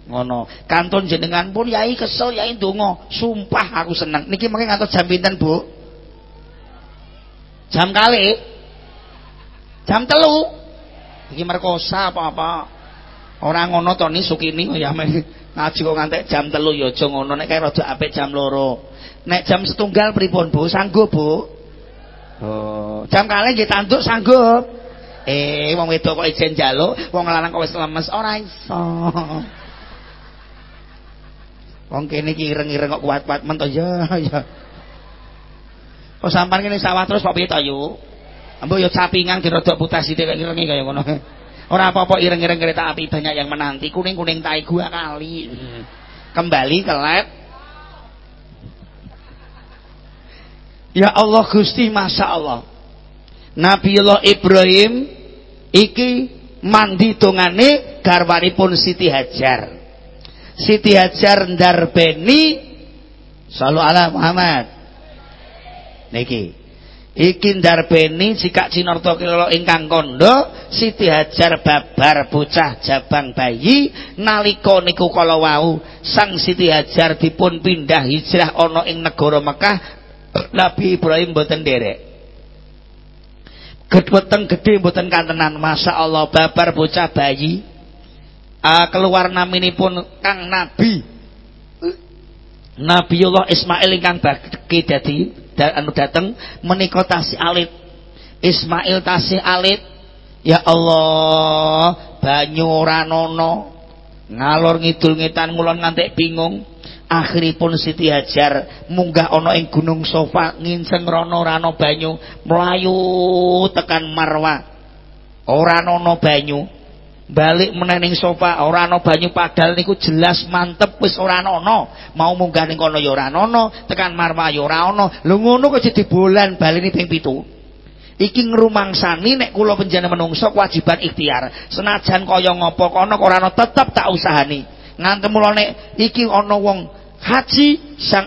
ngono. Kantun jenengan pun yai kesel yai donga sumpah aku seneng. Niki mengke ngantos jam pinten Bu? Jam kali? Jam telu? Iki merkosa apa-apa. Orang ngono to ni sukini. Ya ngaji kok ngantek jam telu ya aja ngono. Nek kae rada apik jam loro. Nek jam setunggal pripun Bu? Sanggup Bu? Oh jam kalih nggih tanduk sanggup? Eh wong wedok kok ijen njaluk wong lanang kok wis lemes. Ora iso wong kene iki ireng-ireng kok kuat-kuat men to ya ya kok sampean kene sawah terus kok piye to yu Ambo yo capingan dirodok putas sithik kaya ireng kaya ngono Ora apa-apa ireng-ireng kereta api banyak yang menanti. Kuning-kuning tai gua kali. Kembali ke lab. Ya Allah Gusti Masya Allah. Nabiullah Ibrahim iki mandi tongane garwanipun Siti Hajar. Siti Hajar ndarbeni Sallu ala Muhammad. Niki. Iki ndarbeni jika Cinorto kilo ingkang kondo Siti Hajar babar bocah jabang bayi nalika niku kala wau Sang Siti Hajar dipun pindah hijrah ana ing negara Mekah Nabi Ibrahim mboten derek Gedweteng gede mboten kantenan Masya Allah babar bocah bayi uh, keluar naminipun Kang Nabi. Nabiullah Ismail ingkang bagi dadi anu dateng menika tasih alit. Ismail tasih alit. Ya Allah banyu ora nono. Ngalor ngidul ngetan ngulon ngantek bingung. Akhiripun Siti Hajar munggah ana ing Gunung Sofa nginceng rono rano banyu melayu tekan Marwa. Ora nono banyu balik meneng sofa ora ana banyu padahal niku jelas mantep wis ora ana mau munggah ning kono ya ora tekan Marwa ya ora ana. Lho ngono kok jadi bolan baleni ping 7 iki ngrumangsani nek kula penjane menungso kewajiban ikhtiar. Senajan kaya ngopo kono ora ana tetep tak usahani. Ngantem mulane iki ana wong haji sang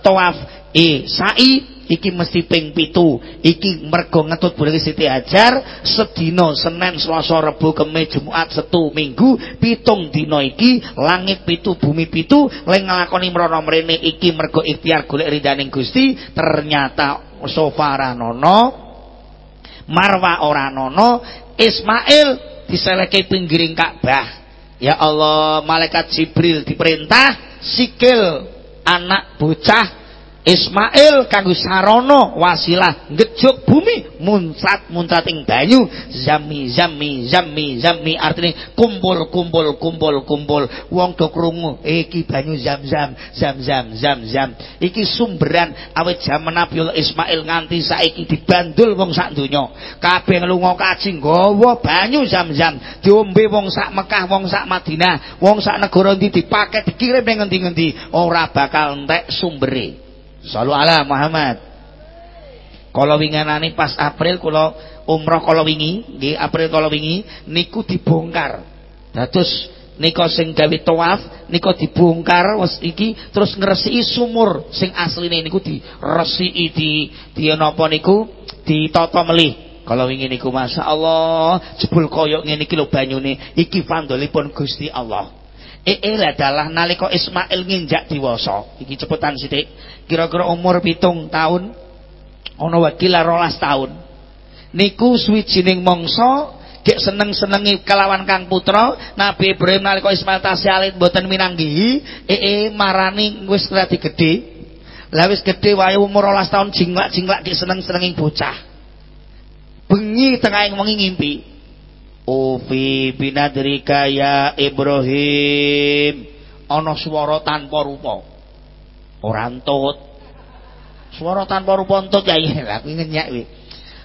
tawaf. E sa'i iki mesti ping pitu. Iki mergo ngetut boleh Siti Hajar sedina Senin Selasa Rebo Kamis Jumat Setu Minggu pitung dina iki langit pitu bumi pitu leng nglakoni mrono mrene iki mergo ikhtiar golek ridaning Gusti ternyata sofa ranono marwa ora nono Ismail diseleke pinggiring Ka'bah. Ya Allah, malaikat Jibril diperintah sikil anak bocah Ismail kanggo sarana wasilah ngejuk bumi muncrat muntrating banyu zami zami zami zami. Artine kumpul kumpul kumpul kumpul. Wong do krungu iki banyu zam-zam zam-zam zam-zam iki sumberan awet jaman Nabi Ismail nganti saiki dibandul wong sak donya. Kabeh lunga kaji nggawa banyu zam-zam diombe wong sak Mekah wong sak Madinah wong sak negara ndi dipakai dikirim ning ngendi-ngendi. Ora bakal entek sumbere Selalu ala Muhammad. Kalau winganane pas April kula umroh kalau wingi, nggih April kalau wingi niku dibongkar. Dados nika sing gawe tawaf nika dibongkar wis iki terus ngresiki sumur sing asline niku diresiki di di napa niku ditata melih. Kalau wingi niku masyaallah jebul koyok ngene iki lho banyune iki vandolipun Gusti Allah. Ee adalah nalika Ismail nginjak diwasa. Iki cepetan sithik. Kira-kira umur pitung tahun ana wakil rolas tahun. Niku suwijining mangsa gek seneng-senengi kelawan Kang Putra, Nabi Ibrahim nalika Ismail tasih alit mboten minanggihi, ee marani wis radi gedhe. Lah wis gedhe wae umur 12 tahun jinglak-jinglak gek seneng-senengi bocah. Bengi tengah wengi ngimpi. Ufi binadrika ya Ibrahim. Ana swara tanpa rupa. Ora entut. Swara tanpa rupa entut ya iya kuwi ngenyek kuwi.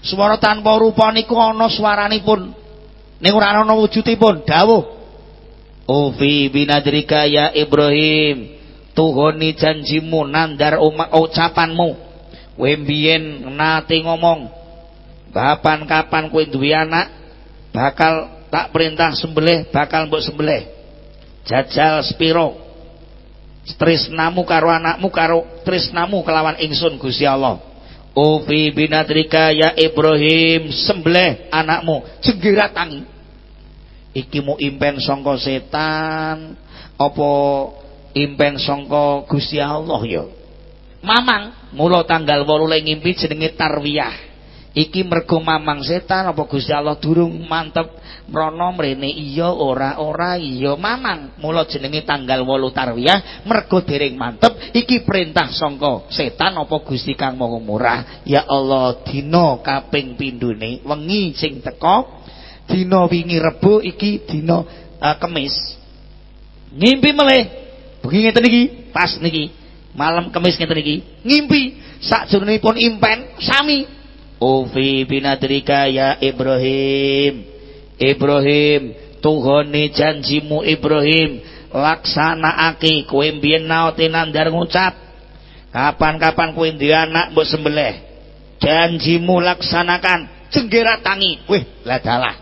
Swara tanpa rupa niku ana swaranipun. Ning ora wujudipun dawuh. Ufi binadrika ya Ibrahim tuhoni janjimu nandar ucapanmu. Wembien nate ngomong kapan kapan kowe duwe anak bakal tak perintah sembelih bakal mbok sembelih. Jajal spiro tresnamu karo anakmu karo tresnamu kelawan ingsun Gusti Allah. Ufi binadrika ya Ibrahim sembelih anakmu. Jenggirat tangi. Iki mu impen sangka setan apa impen sangka Gusti Allah ya? Mamang mula tanggal 8 ngimpi jenenge tarwiyah iki mergo mamang setan apa Gusti Allah durung mantep? Mrono mrene iya ora ora iya mamang. Mula jenenge tanggal 8 tarwiyah mergo dereng mantep iki perintah sangka setan apa Gusti Kang Maha Murah? Ya Allah dina kaping pindhone wengi sing teka dina wingi rebo iki dina uh, kemis. Ngimpi meleh bengi ngeten iki? Pas niki. Malam kemis ngeten iki. Ngimpi. Sakjroning impen sami Ufi binadrika ya Ibrahim. Ibrahim tuhoni janjimu Ibrahim. Laksanaake kowe mbiyen naote nandar ngucap. Kapan-kapan kowe duwe anak mbok sembelih. Janjimu laksanakan. Jenggerat tangi. Wih ladalah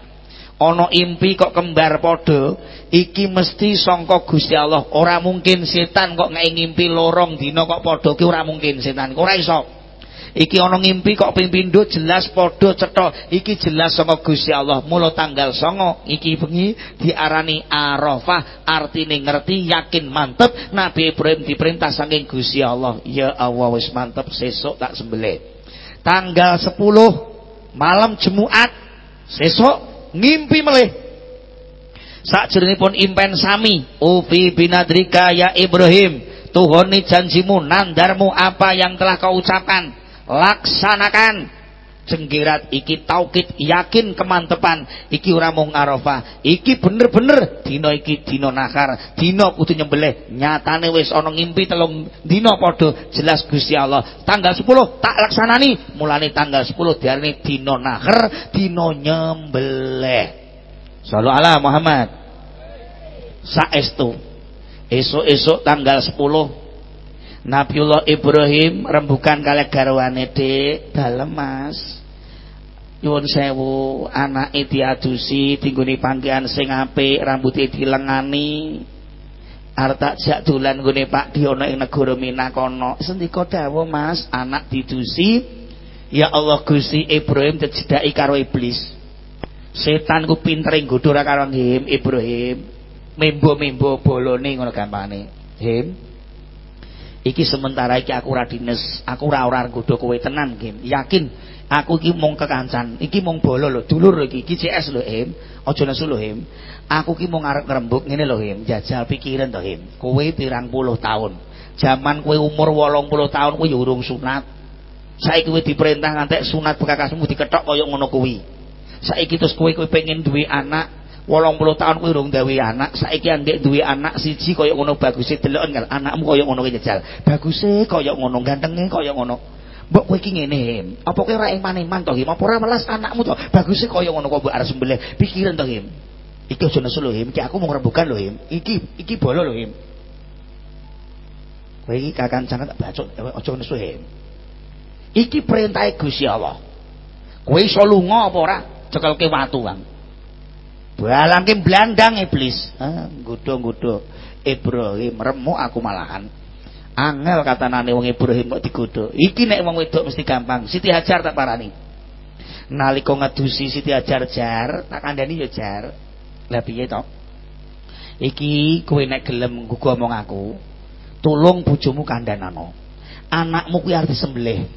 ana impi kok kembar padha iki mesti sangka Gusti Allah. Ora mungkin setan kok ngimpi lorong dina kok padha ki ora mungkin setan. Ora iso iki ana ngimpi kok ping jelas padha cetha. Iki jelas saka Gusti Allah. Mula tanggal 9 iki bengi diarani Arafah. Artine ngerti yakin mantep. Nabi Ibrahim diperintah saking Gusti Allah. Ya Allah wis mantep sesuk tak sembelih. Tanggal 10 malam Jumat sesuk ngimpi melih. Pun impen sami ufi binadrika ya Ibrahim tuhoni janjimu nandarmu apa yang telah kau ucapkan laksanakan. Jenggirat iki taukid yakin kemantepan. Iki ora mung iki bener-bener dina iki dina nakar. Dina kudu nyembelih. Nyatane wis ana ngimpi telung dina padha. Jelas Gusti Allah. Tanggal 10 tak laksanani. Mulane tanggal 10 diarani dina nakar dina nyembelih. Sallu ala Muhammad. Saestu. Esuk-esuk tanggal 10 Nabiullah Ibrahim rembukan kali garwane Dik. Dalem Mas. Nyuwun sewu anake diadusi dinggone pangkian sing apik rambuté dilengani. Arep tak jak dolan nggone Pak Di ana ing negara Minakono. Sendika dawuh Mas anak didusi. Ya Allah Gusti Ibrahim dijedaki karo iblis. Setan ku pintere nggodho karo Him Ibrahim. Membo-membo bolone ngono gampangane. Him iki sementara iki aku ora dines aku ora ora kowe tenan Him yakin Aku iki mung kekancan, iki mung bolo lho, dulur iki, iki CS lho, Him. Aja nesu lho. Aku ki mung arep ngrembug ngene lho, Him. Jajal pikiran to, Him. Kowe pirang puluh tahun. Zaman kowe umur 80 tahun kowe ya urung sunat. Saiki kowe diperintah ngantek sunat bekakasmu diketok kaya ngono kuwi. Saiki terus kowe kowe pengen duwe anak, 80 tahun kowe urung duwe anak, saiki anggek duwe anak siji kaya ngono baguse deloken kan anakmu kaya ngono ki jajal. Baguse kaya ngono, gantenge kaya ngono. Mbok kowe iki ngene, apa kowe ora iman-iman to? Apa ora welas anakmu to? Baguse kaya ngono kok mbok arep sembelih. Pikiran to, Him. Iki aja nesu lho, Him. Iki aku mau rembukan lho. Iki iki bolo lho, Him. Kowe iki kakan jangan tak bacot, aja nesu, Him. Iki perintah Gusti Allah. Kowe iso lunga apa ora? Cekelke watu, Bang. Balangke blandang iblis. Nggodho-nggodho. Ibrahim remuk aku malahan. Angel katanane wong Ibrahim kok digodho. Iki nek wong wedok mesti gampang. Siti Hajar tak parani. Nalika ngedusi Siti Hajar jar, tak kandhani ya jar. Lah piye to? Iki kowe nek gelem nggo omong aku, tulung bojomu kandhanano. Anakmu kuwi arep disembelih.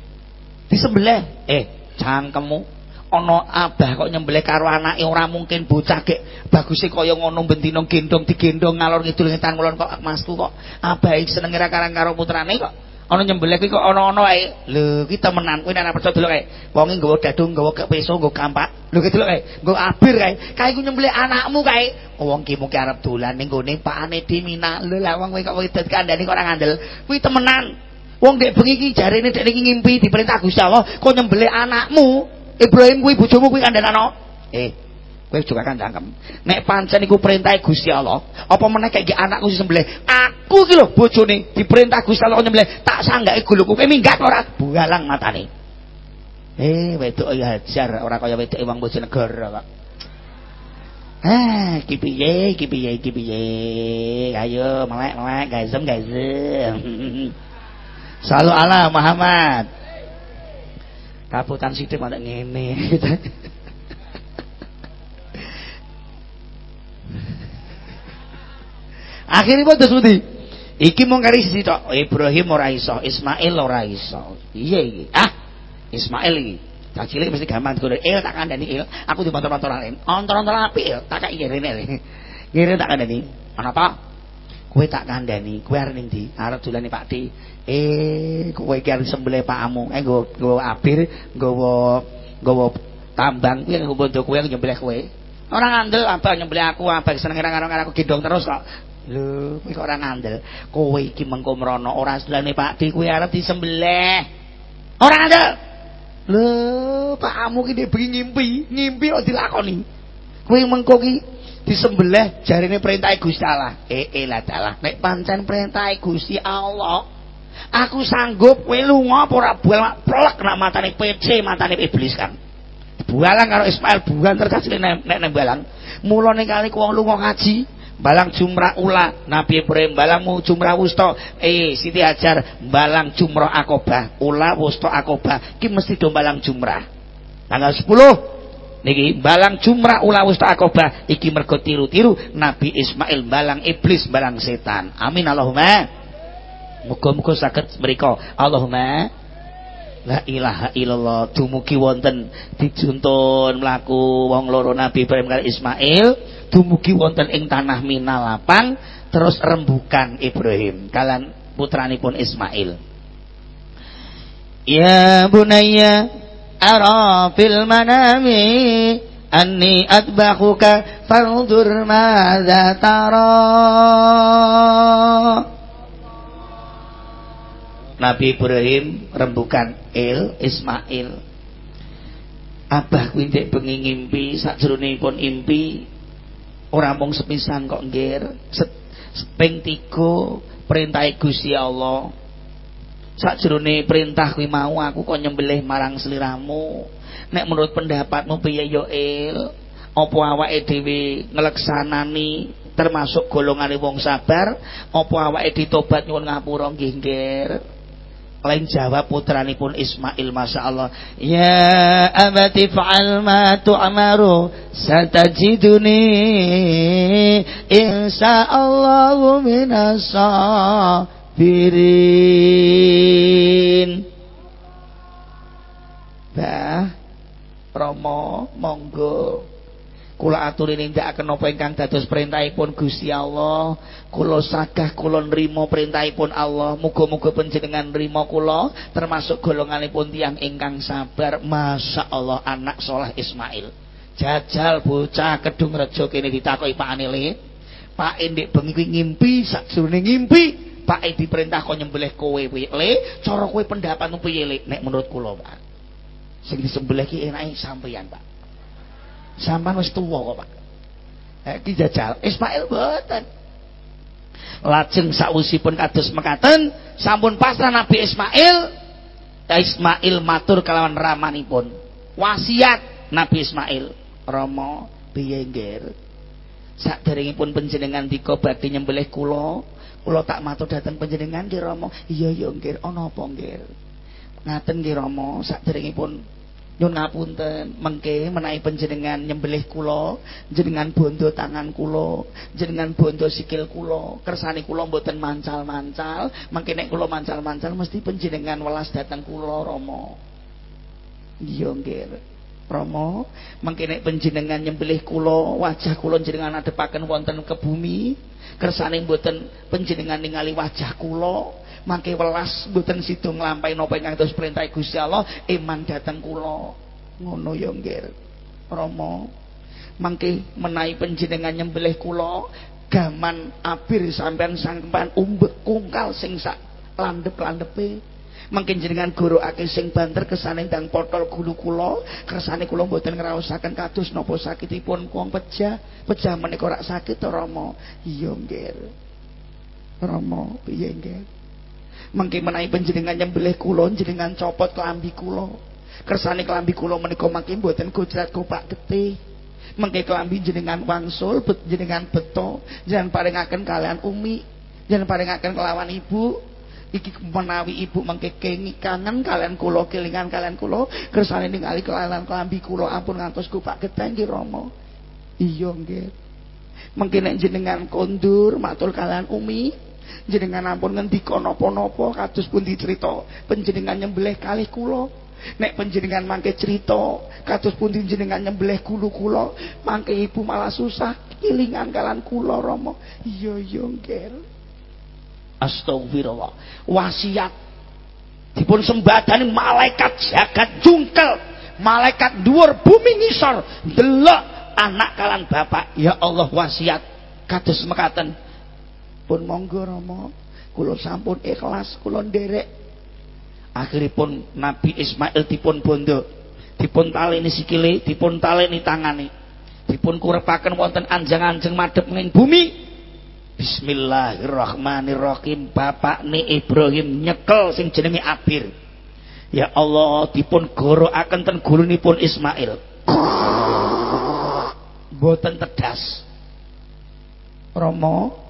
Disembelih? Eh, cangkemmu ana abah kok nyembelih karo anake ora mungkin bocah gek baguse kaya ngono bendina gendong digendong ngalor ngidul ngetan ngulon kok masku kok abah iki senenge ra karang karo putrane kok? Ana nyembelih kuwi kok ana-ana wae lho ki temenan kuwi nek percaya delok kae wonge nggawa dadung nggawa peso nggawa kampak. Lho ki delok kae nggawa abir kae kae ku nyembelih anakmu kae. Oh, wong ki mungkin arep dolan ning gone pakane dimina. Lho lah wong kowe kok wedot kandhani kok ora ngandel. Kuwi temenan. Wong dek bengi iki jarene dek iki ngimpi diperintah Gusti Allah kok nyembelih anakmu Ibrahim kuwi bojomu kuwi kandhanano. Eh, kowe juga kan cangkem. Nek pancen iku perintah Gusti Allah, apa meneh kaya anakku sembelih. Aku iki lho bojone diperintah Gusti Allah nyembelih, tak sanggake guluku kowe minggat ora? Bualang matane. Eh, wedok ya hajar ora kaya wedok wong bojonegoro kok. Ah, iki piye, iki piye, iki piye. Ayo, melek-melek, gazem, gazem. Salu ala Muhammad. Kaputan sithik malah ngene. Akhirnya pun terus Iki mau kali sisi tok. Ibrahim ora iso, Ismail ora iso. Iya iki. Ah, Ismail iki. Tak cilik mesti gampang digono. Il tak kandhani il. Aku di motor-motor lain. Ontor-ontor apik il. Tak kaki ngene. Ngene tak kandhani. Ana apa? Kowe tak kandhani, kowe arep ning ndi? Arep dolane Pak D. Eh, kowe iki arep sembelih pakmu. Eh nggo nggo abir, nggawa nggawa tambang kuwi nggo bondo kowe nyembelih kowe. Ora ngandel apa nyembelih aku, apa seneng karo aku gendong terus kok. Lho, kowe kok ora ngandel. Kowe iki mengko mrono ora dolane Pak D, kowe arep disembelih. Ora ngandel. Lho, pakmu ki dhek ngimpi, ngimpi kok dilakoni. Kowe mengko ki disembelih jarine perintah Gusti Allah. Eh eh lah dalah nek pancen perintah Gusti Allah aku sanggup kowe lunga apa ora bual? Plek nak matane PC matane iblis kan. Balang karo Ismail bukan terkasih nek nek balang. Ning kali wong lunga kaji, balang jumrah ula Nabi Ibrahim balangmu jumrah wusta. Eh Siti Hajar balang jumrah akobah ula wusta akobah. Ki mesti do balang jumrah. Tanggal 10 niki balang jumrah ula wusta akobah. Iki mergo tiru-tiru Nabi Ismail balang iblis balang setan. Amin Allahumma muga-muga saged mriku Allahumma La ilaha illallah dumugi wonten dijuntun mlaku wong loro Nabi Ibrahim kali Ismail dumugi wonten ing tanah Minalapang terus rembukan Ibrahim kalian putranipun Ismail. Ya bunayya ara fil manami anni atbahuka fanzur madza tara Nabi Ibrahim rembukan Il Ismail. Abah kuwi ndek bengi ngimpi pun impi. Ora mung sepisan kok nggir ping 3 perintah Gusti Allah. Sakjroning perintah kuwi mau aku kok nyembelih marang sliramu nek menurut pendapatmu piye yo Il? Apa awake dhewe ngleksanani termasuk golongane wong sabar? Apa awake ditobat nyuwun ngapura nggih lain jawab putranipun Ismail Masya Allah. Ya abati fa'al ma tu'amaru Satajiduni Insyaallah minasabirin Bah Romo Monggo kula aturi nindakaken napa ingkang dados perintahipun Gusti Allah. Kula sagah kula nrimo perintahipun Allah. Muga-muga panjenengan nrimo kula termasuk golonganipun tiang ingkang sabar. Masya Allah anak soleh Ismail. Jajal bocah kedung rejo kene ditakoki Pak Anile Pak Endik bengi kuwi ngimpi sakjroning ngimpi. Pak E diperintah kok nyembelih kowe piye? Le cara kowe pendapatmu piye nek menurut kula Pak. Sing disembelih ki enake sampeyan Pak Sampan wis tuwa kok, Pak. Eh ki jajal Ismail mboten. Lajeng sausipun kados mekaten, sampun pasrah Nabi Ismail. Ismail matur kelawan ramanipun. Wasiat Nabi Ismail, Rama piye nggir? Saderengipun panjenengan dika badhe nyembelih kula, kula tak matur dhateng panjenengan nggih Rama. Iya ya nggir, ana apa nggir? Ngaten nggih Rama, saderengipun nyun ngapunten mengke menawi panjenengan nyembelih kula jenengan bondo tangan kula jenengan bondo sikil kula kersane kula mboten mancal-mancal mengke nek mancal-mancal mesti panjenengan welas dateng kula Rama. Iya nggih Rama. Mengke nek panjenengan nyembelih kula wajah kula jenengan adepaken wonten ke bumi kersane mboten panjenengan ningali wajah kula mangke welas mboten sida nglampahi napa ingkang dados perintah Gusti Allah iman dateng kula. Ngono ya nggih Rama mangke menawi panjenengan nyembelih kula gaman abir sampean sampean umbek kungkal sing sak landhep-landhepe. Mungkin jenengan ake sing banter kesane ndang potol gulu kula kersane kula mboten ngraosaken kados napa sakitipun wong pejah pejah menika ora sakit to Rama? Iya nggih Rama mengki menawi panjenengan nyembelih kula jenengan copot kelambi kula. Kersane kelambi kula menika mangke mboten gojrat kopak getih. Mengki kelambi jenengan wangsul bet jenengan beto jangan paringaken kalian umi jangan paringaken kelawan ibu. Iki menawi ibu mengke kangen kalian kula kelingan kalian kula kersane ningali kelawan kelambi kula. Ampun ngantos kopak getih nggih Rama. Iya nggih. Mengki jenengan kondur matur kalian umi jenengan ampun ngendika napa-napa kados pun dicerita. Panjenengan nyembelih kalih kula. Nek panjenengan mangke cerita kados pun jenengan nyembelih kulu kula. Mangke ibu malah susah kilingan kalan kula Rama. Iya iya nggih astagfirullah. Wasiat. Dipun sembadani malaikat jagat jungkel malaikat dhuwur bumi ngisor delok anak kalan bapak. Ya Allah wasiat. Kados mekaten pun monggo Rama kula sampun ikhlas kula nderek. Akhiripun Nabi Ismail dipun bondo dipun taleni sikile dipun taleni tangane dipun kurepaken wonten anjang-anjeng madhep ning bumi. Bismillahirrahmanirrahim. Bapak ni Ibrahim nyekel sing jenenge Abir. Ya Allah dipun gorokaken ten gulunipun Ismail. Boten tedas. Romo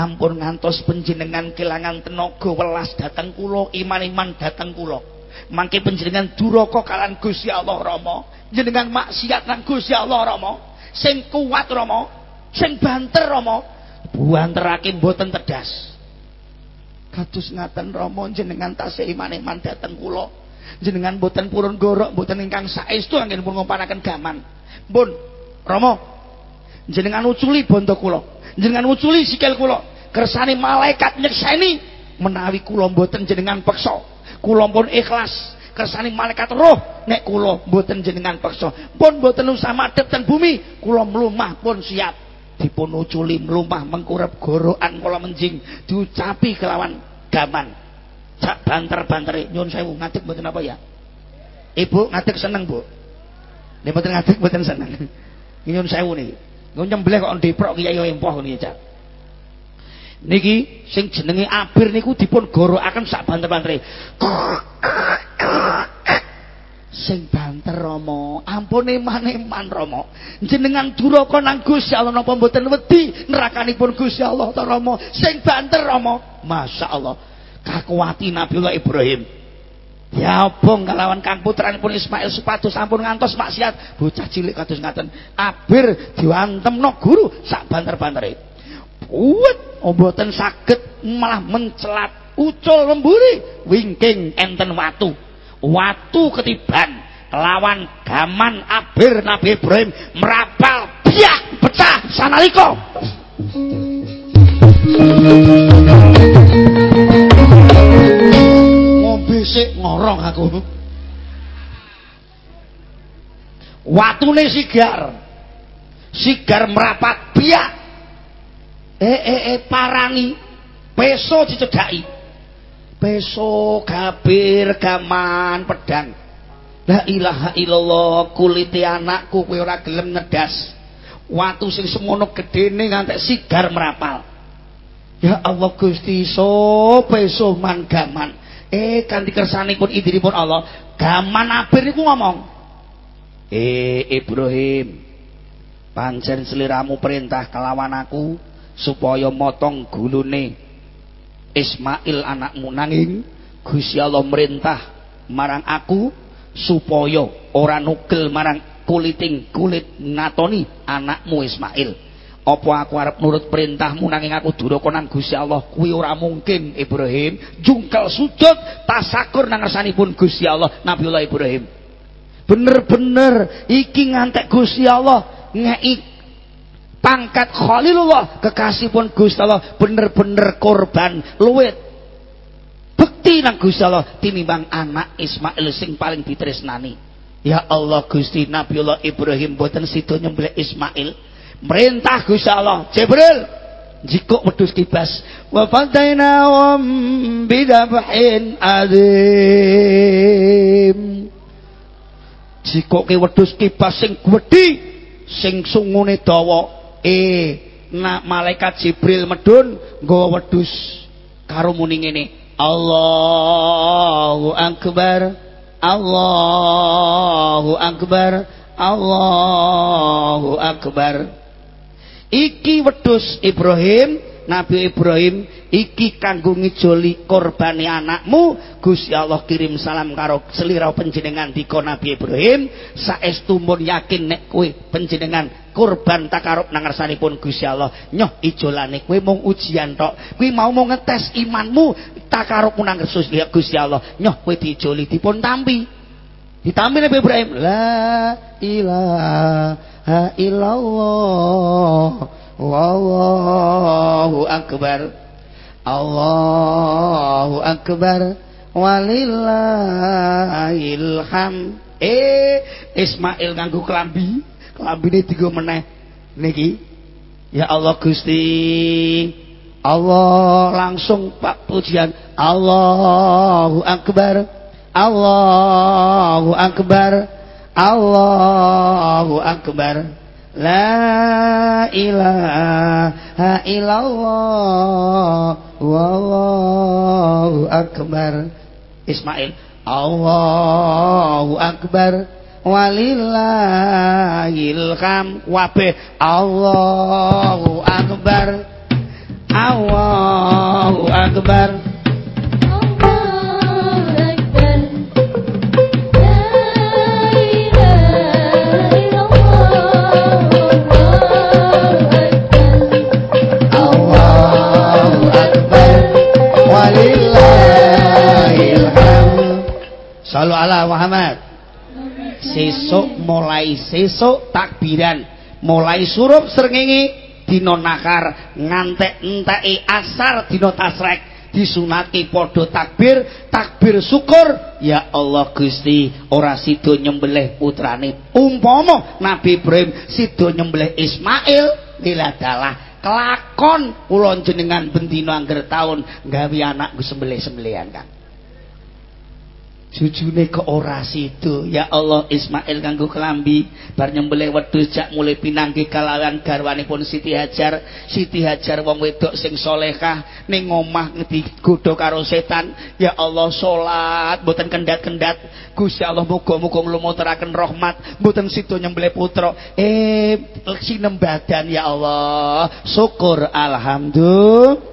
ampun ngantos penjenengan kelangan tenaga welas dateng kula iman-iman dateng kula. Mangke penjenengan duraka kalan Gusti Allah Rama jenengan maksiat nang Gusti Allah Rama sing kuat Rama sing banter Rama buanterake mboten tedas. Kados ngaten Rama jenengan tasih iman-iman dateng kula. Jenengan mboten purun gorok mboten ingkang saestu anggen pun ngompanaken gaman. Pun Rama jenengan uculi bondo kula jenengan uculi sikil kula. Kersane malaikat nyekseni menawi kula mboten jenengan peksa. Kula pun ikhlas. Kersane malaikat roh nek kula mboten jenengan peksa. Pun mboten usah madhep ten bumi kula mlumah pun siap. Dipun uculi mlumah mengkurep gorokan kula menjing diucapi kelawan gaman. Sak banter-bantere nyun sewu ngadeg mboten apa ya? Ibu ngadeg seneng bu. Nek mboten ngadeg mboten seneng. Nyun sewu niki Engko nyembleh kok ndeprok kiai empoh niki, Cak. Niki sing jenenge abir niku dipun gorokaken sak banter-bantere. Sing banter Rama, ampun eman-eman Rama. Jenengan duraka nang Gusti Allah napa mboten wedi nerakanipun Gusti Allah ta Rama. Sing banter Rama. Masyaallah. Kakuwati Nabiullah Ibrahim. Diobong kalawan kang putranipun Ismail supados sampun ngantos maksiat. Bocah cilik kados ngaten. Abir diwantemno guru sak banter-bantere. Buat mboten saged malah mencelat ucul lemburi wingking enten watu. Watu ketiban lawan gaman abir Nabi Ibrahim merapal biak pecah sanalika sik ngorong aku. Watune sigar. Sigar merapat biak. Eh eh eh parani. Peso dicedhaki. Peso gabir gaman pedang. La ilaha illallah kulite anakku kowe ora gelem ngedas. Watu sing semono gedene ngantek sigar merapal. Ya Allah Gusti so peso man gaman. Eh kanthi kersanipun idinipun Allah, gaman abir niku ngomong. Eh Ibrahim, pancen seliramu perintah kelawan aku supaya motong gulune Ismail anakmu nanging Gusti Allah merintah marang aku supaya ora nugel marang kuliting kulit ngatoni anakmu Ismail. Apa aku arep nurut perintahmu nanging aku duraka nang Gusti Allah? Kuwi ora mungkin Ibrahim. Jungkel sujud tasakur nang ngersanipun Gusti Allah Nabiullah Ibrahim. Bener-bener iki ngantek Gusti Allah ngei pangkat Khalilullah kekasih pun Gusti Allah bener-bener korban luwet bekti nang Gusti Allah tinimbang anak Ismail sing paling ditresnani. Ya Allah Gusti Nabiullah Ibrahim boten sido nyembelih Ismail merintah Gusti Allah. Jibril jikuk wedhus kibas. Wa fadainahum bidabhin adim. Jikoke wedhus kibas sing gedhi sing sungune dawa. Eh nak malaikat Jibril medun nggawa wedhus karo muni ngene. Allahu akbar Allahu akbar Allahu akbar iki wedhus Ibrahim Nabi Ibrahim iki kanggo ngijoli korbane anakmu Gusti Allah kirim salam karo selira panjenengan dika Nabi Ibrahim. Saestu mun yakin nek kowe panjenengan kurban takarub nang ngarsanipun Gusti Allah nyoh ijolane kowe mung ujian tok. Kowe mau mau ngetes imanmu takarub nang Gusti Allah nyoh kowe diijoli dipun tampi. Ditampi Nabi Ibrahim. La ilaha illallah wallahu akbar. Allahu akbar. Walillahil ham. Eh Ismail nganggo klambi. Klambine digo meneh. Niki. Ya Allah Gusti. Allah langsung pak pujian. Allahu akbar. Allahu akbar Allahu Akbar. La ilaha illallah. Wallahu Akbar. Ismail. Allahu Akbar. Walillahil ham. Wabe Allahu akbar. Allahu akbar Salu ala Muhammad. Sesuk mulai sesuk takbiran. Mulai surup srengenge dina nakar. Ngantek enteke asar dina tasrek. Disunati padha takbir takbir syukur. Ya Allah Gusti ora sida nyembelih putrane. Umpama Nabi Ibrahim sida nyembelih Ismail diladalah kelakon kula jenengan bendina angger taun gawe anak sembelih-sembelihan Kang jujune kok ora sido. Ya Allah Ismail kanggo kelambi bar nyembelih wedhus jak mulai pinanggi kalawan garwanipun Siti Hajar. Siti Hajar wong wedok sing solehah ning omah digodha karo setan. Ya Allah salat mboten kendat-kendat. Gusti Allah muga-muga nglumuturaken rahmat. Mboten sido nyembelih putra. Eh sinembadan ya Allah. Syukur alhamdulillah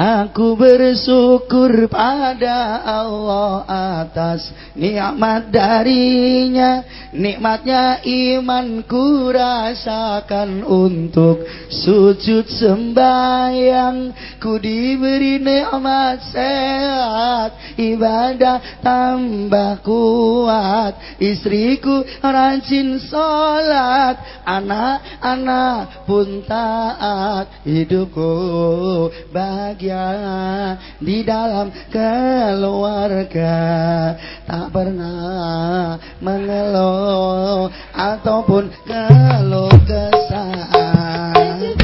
Aku bersyukur pada Allah atas nikmat darinya. Nikmatnya imanku rasakan untuk sujud sembahyang. Ku diberi nikmat sehat Ibadah tambah kuat. Istriku rajin sholat Anak-anak pun taat. Hidupku bahagia di dalam keluarga. Tak pernah mengeluh ataupun keluh kesah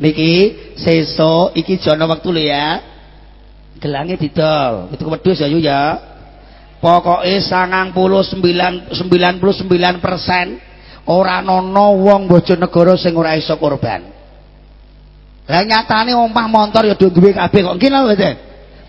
niki sesuk iki jono wektu lho ya. Gelange didol. Itu wedhus ya ya. Pokoke 99 99 persen ora nono wong bojonegoro sing ora iso korban. Lah nyatane omah montor ya duwe kabeh kok. Ngene lho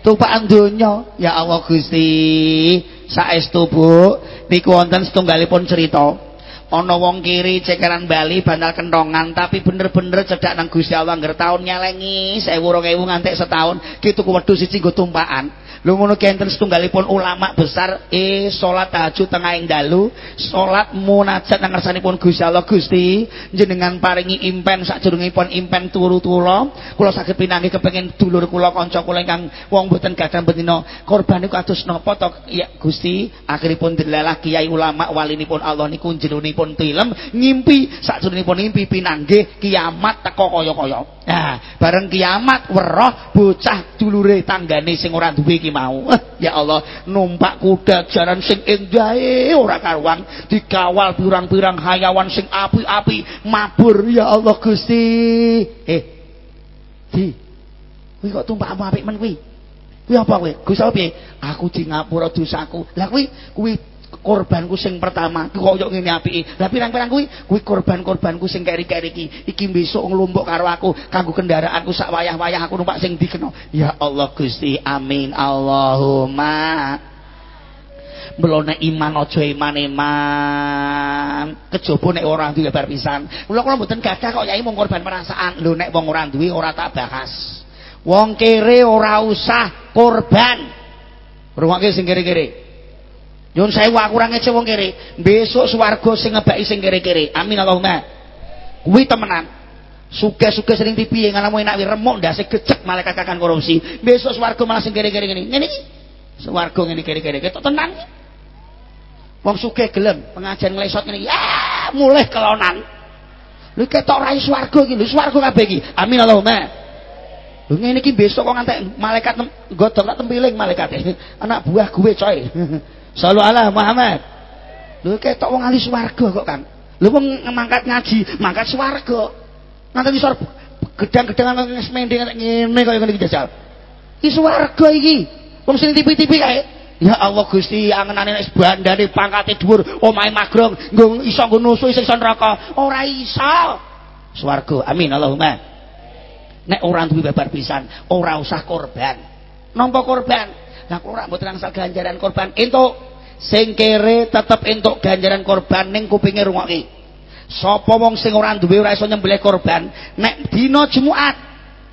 tumpakan donya. Ya Allah Gusti saestu Bu. Niku wonten setunggalipun cerita ana wong kiri cekeran Bali bandal kentongan tapi bener-bener cedak nang Gusti Allah ngger taun nyelengi. 1000 2000 ngantek setahun gitu ku wedhus siji nggo tumpakan lho ngono kenten setunggalipun ulama besar eh salat tahajud tengah ing dalu salat munajat nang ngarsanipun Gusti Allah. Gusti jenengan paringi impen sakjroengipun impen turu tula kula saged pinanggih kepengin dulur kula kanca kula ingkang wong boten gadah betina korban niku atus napa to? Ya Gusti akhiripun delalah kiai ulama walinipun Allah niku jenenipun pun tilem ngimpi pun ngimpi pinanggih kiamat teko kaya-kaya. Nah bareng kiamat weruh bocah dulure tanggane sing ora duwe iki mau. Ya Allah numpak kuda jaran sing endahe ora karuan. Dikawal pirang-pirang hayawan sing api-api mabur. Ya Allah Gusti. Eh di kuwi kok tumpak apik men kuwi? Kuwi apa kuwi Gusti piye? Aku di ngapura dosaku. Lah kuwi kuwi korbanku sing pertama koyo ngene apike lah pirang-pirang kuwi kuwi korban-korbanku sing keri-keri iki iki besok nglumpuk karo aku kanggo kendaraanku sak wayah-wayah aku numpak sing dikena ya Allah Gusti amin Allahumma Belone iman aja iman-iman. Kejaba nek ora duwe bar pisan. Kula kula mboten gadah kok yai mung korban perasaan. Lho nek wong ora duwe ora tak bahas. Wong kere ora usah korban. Rungokke sing kere-kere. Nyun sewu aku ora ngece wong kere. Besok swarga sing ngebaki sing kere-kere. Amin Allahumma. Kuwi temenan. Suge-suge sering dipiye ngalamu enak wi remuk ndase gecek malaikat kakan korupsi. Besok swarga malah sing kere-kere ngene. Ngene iki. Swarga ngene kere-kere. Ketok tenan. Wong suge gelem pengajian nglesot ngene iki. Ah, mulih kelonan. Lho ketok rai swarga iki lho, swarga kabeh iki. Amin Allahumma. Lho ngene iki besok kok ngantek malaikat godhong tak tempiling malaikate. Anak buah gue coy. Sallu ala Muhammad. Lho ketok wong ahli swarga kok kan. Lho wong mangkat ngaji, mangkat swarga. Nganti isor gedang-gedangan semending ngene kaya ngene iki jajal. Iki swarga iki. Wong sing tipi-tipi kae. Ya Allah Gusti angenane nek bandane pangkate dhuwur, omahe magrong, nggo iso nggo nusu iso neraka. Ora iso. Swarga. Amin Allahumma. Nek ora duwe babar pisan, ora usah korban. Nampa korban? Lah kok ora mboten ganjaran korban entuk. Sing kere tetep ganjaran korban ning kupinge rungokke. Sapa wong sing ora duwe ora iso nyembelih korban, nek dina Jumat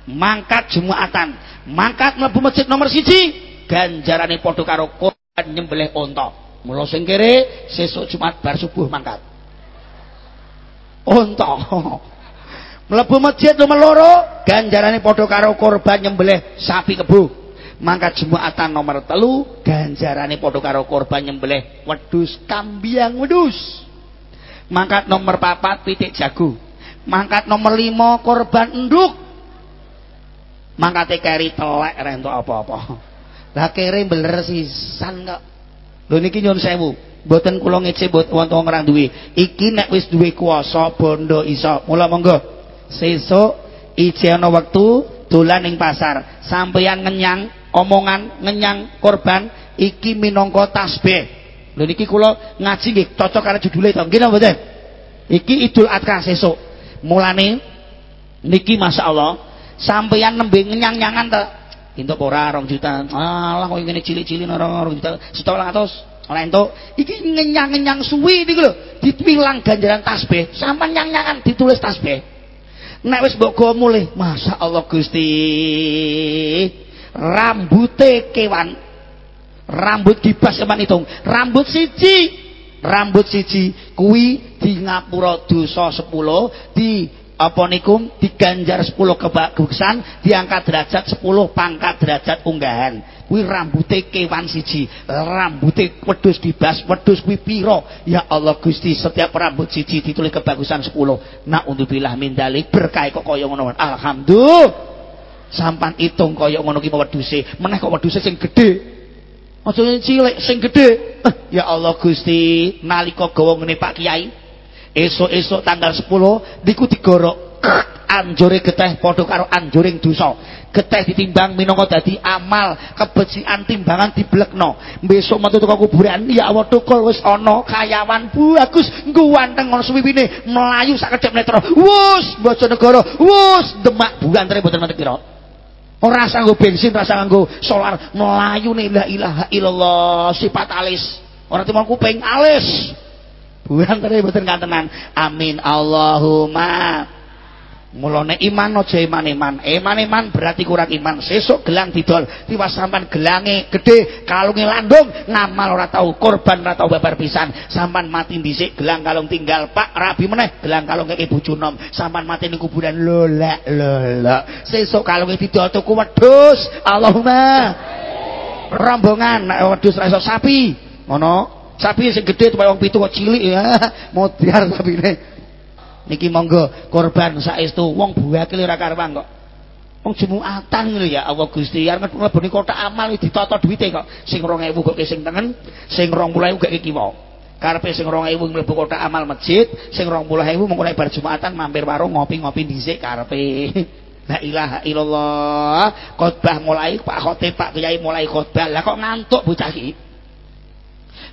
mangkat Jumatan, mangkat mlebu masjid nomor siji, ganjarane padha karo korban nyembelih unta. Mula sing kere sesuk Jumat bar subuh mangkat. Unta. Mlebu masjid nomor loro, ganjarane padha karo korban nyembelih sapi kebo. Mangkat jumatan nomor telu ganjarane padha karo korban nyembelih. Wedhus kambiang wedhus. Mangkat nomor papat pitik jago. Mangkat nomor lima korban enduk. Mangkate keri telek rentok apa-apa. Lah kere beler sisan kok. Lho niki nyun sewu. Mboten kula ngece mbot wonten ora duwe. Iki nek wis duwe kuasa bondo iso. Mula monggo. Sesuk ijeno wektu dolan ning pasar. Sampeyan ngenyang omongan ngenyang korban iki minangka tasbih. Lho niki kula ngaji nggih cocok karo judule to. Nggih mboten iki Idul Adha sesuk. Mulane niki masyaallah sampeyan nembe ngenyang-nyangan to. Entuk ora 2 juta. Alah kok ngene cilik-cilik ora 2 juta. 1.200 ora entuk. Iki ngenyang-ngenyang suwi niku lho. Ditilang ganjaran tasbih sampean nyang-nyangan ditulis tasbih. Nek wis mbok go mulih masyaallah Gusti rambute kewan. Rambut dibas keman hitung rambut siji. Rambut siji. Kuwi di ngapura dosa 10 di apa nikum diganjar 10 kebagusan diangkat derajat 10 pangkat derajat unggahan. Kuwi rambute kewan siji. Rambute wedhus dibas wedhus kuwi pira? Ya Allah Gusti setiap rambut siji ditulis kebagusan 10 nak untuk bilah berkah kok kaya ngono alhamdulillah sampan itung kaya ngono ki wedhuse. Meneh kok wedhuse sing gedhe. Aja cilik sing gedhe. Eh, ya Allah Gusti nalika gawa ngene Pak Kiai esuk-esuk tanggal 10 niku digorok. Anjure geteh padha karo anjuring dosa. Geteh ditimbang minangka dadi amal kebecikan timbangan diblekno. Besok metu teko kuburan ya Allah tukul wis ana kayawan bagus ngguwanteng ana suwiwine melayu sak kedhep netra wus Bojonegoro wus Demak buantere mboten mentek Ora sanggo bensin, ora sanggo solar, melayu nih la ilaha illallah sifat alis. Ora timon kuping alis. buang terus mboten kantenan amin Allahumma Mulane iman aja iman-iman. Iman-iman berarti kurang iman. Sesuk gelang didol, tiwas sampean gelange gede, kalunge landung, ngamal ora tau, korban ora tau babar pisan. Sampean mati dhisik gelang kalung tinggal, Pak rabi meneh gelang kalung keke bojo nom. Sampean mati ning kuburan lolak lolak. Sesuk kalunge didol tuku wedhus. Allahumma. Rombongan wedhus ra sapi. Ngono. Sapi sing gedhe tuwa wong pitu kok cilik ya. Modiar sapine. Niki monggo korban saestu. Wong buakil ora karuan kok. Wong jumuatan lho ya Allah Gusti. Arep mleboni kotak amal ditata duwite kok. Sing 2000 kok sing tengen sing 20000 gak kiwa karepe sing 2000 mlebu kotak amal masjid sing 20000 mengko nek bar jumatan mampir warung ngopi-ngopi dhisik karepe. La ilaha illallah. Khotbah mulai Pak Khotib Pak Kiai mulai khotbah. Lah kok ngantuk bocah iki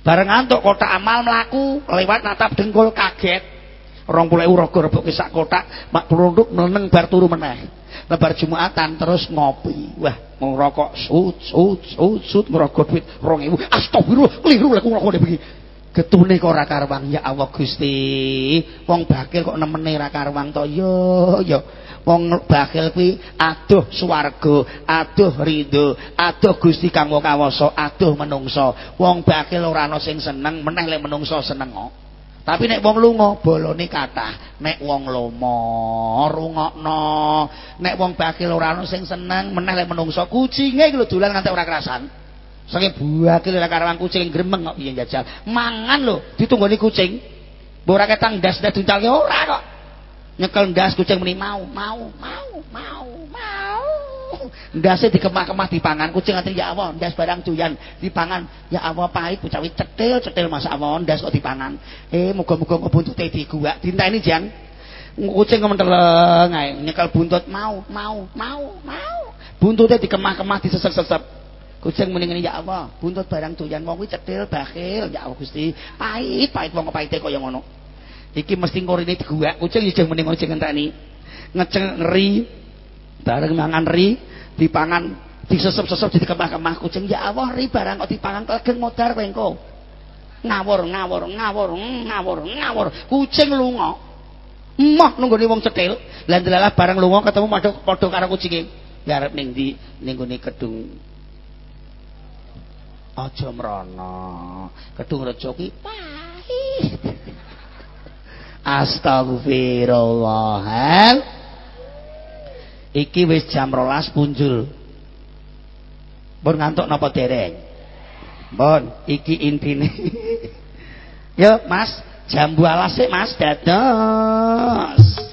bareng ngantuk kotak amal mlaku lewat natap dengkul kaget rong puluh ewu rogo rebuk sak kotak mak perunduk meneng bar turu meneh. Lebar jumatan terus ngopi. Wah mau rokok sut sut sut sut ngerogo duit rong ewu. Astagfirullah keliru kurang kode begini. Getune kok ora karwang? Ya Allah Gusti. Wong bakil kok nemene ora karwang to? Yo yo. Wong bakil kuwi aduh swarga aduh ridho aduh Gusti kang kawasa aduh menungso wong bakil ora ana sing seneng meneh lek menungso seneng kok Tapi nek wong lunga bolone kathah, nek wong lomo rungokno, nek wong bakil ora ono sing seneng meneh lek menungso kucinge iki lho dolan nganti ora kerasan. Saking bakil ora karawang kucing gremeng kok piye jajal. Mangan lho ditunggoni kucing. Mbok ora ketang ndas ndas diuntalke ora kok. Nyekel ndas kucing muni mau, mau, mau, mau, mau. Ndase dikemah-kemah dipangan kucing ati ya Allah ndas barang cuyan dipangan. Ya Allah pahit bocah cetil cetil masa Allah ndas kok dipangan? Eh muga-muga buntute diguak. Dinteni jang. Kucing kementeleng ae nyekel buntut mau mau mau mau. Buntute dikemah-kemah disesep-sesep. Kucing muni ngene ya Allah buntut barang cuyan wong kuwi cetil bakhil. Ya Allah Gusti. Pahit pahit wong pahite kaya ngono. Iki mesti ngorine diguak. Kucing yo muni ngono jeng ngenteni ngeceng ngeri bareng mangan ri dipangan disesep-sesep di kemah-kemah kucing. Ya Allah ri barang kok dipangan kelegen modar kowe engko? Ngawur ngawur ngawur ngawur ngawur. Kucing lunga. Emoh nunggone wong cetil lan delalah barang lunga ketemu padha padha karo kucinge. Ya arep ning ndi? Ning gone kedung aja mrono. Kedung rejo pahit. Astagfirullah iki wis jam rolas punjul. Pun ngantuk napa dereng? Pun iki intine. Yuk mas jam 12 sih mas. Dados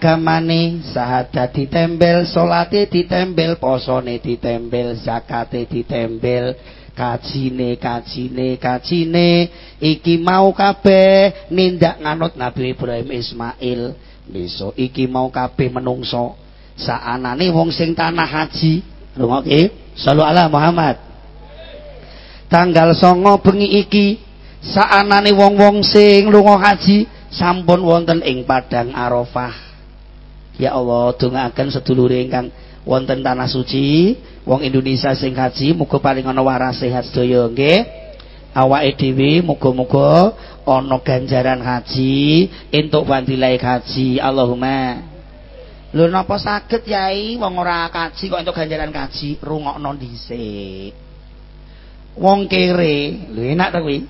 agamane sahadat ditembel salate ditembel posone ditembel zakate ditembel kajine kajine kajine. Iki mau kabeh nindak nganut Nabi Ibrahim Ismail. Besok iki mau kabeh menungso. Saanane wong sing tanah haji. Rungokke sallu ala Muhammad. Tanggal songo bengi iki saanane wong-wong sing lunga haji sampun wonten ing Padang Arafah. Ya Allah, dongaaken sedulure ingkang wonten tanah suci, wong Indonesia sing haji muga paling ana waras sehat sedaya nggih. Awake dhewe muga-muga ana ganjaran haji entuk fadilah haji. Allahumma Lho napa saged Yai wong ora kaji kok entuk ganjaran kaji? Rungokno dhisik. Wong kere, lho enak ta kuwi?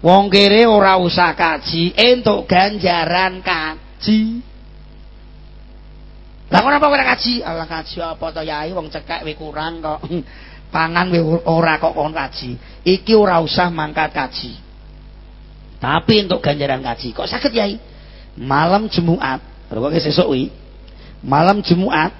Wong kere ora usah kaji, entuk ganjaran kaji. Lah apa ora kaji? Allah kaji apa to yai wong cekek we kurang kok. Pangan we ora kok kon kaji. Iki ora usah mangkat kaji. Tapi untuk ganjaran kaji. Kok sakit yai? Malam Jumat, kok sesuk kuwi. Malam Jumat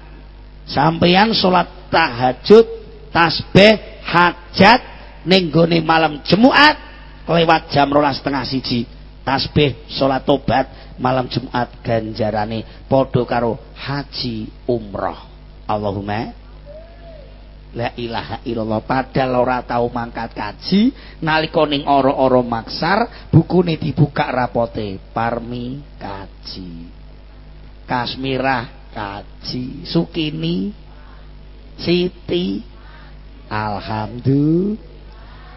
sampeyan salat tahajud, tasbih, hajat ning malam Jumat lewat jam rolas setengah siji tasbih sholat tobat malam Jumat ganjarane podo karo haji umroh Allahumma La ilaha illallah. Padahal ora tau mangkat kaji nalika ning ora-ora maksar bukune dibuka rapote parmi kaji. Kasmirah kaji. Sukini Siti Alhamdulillah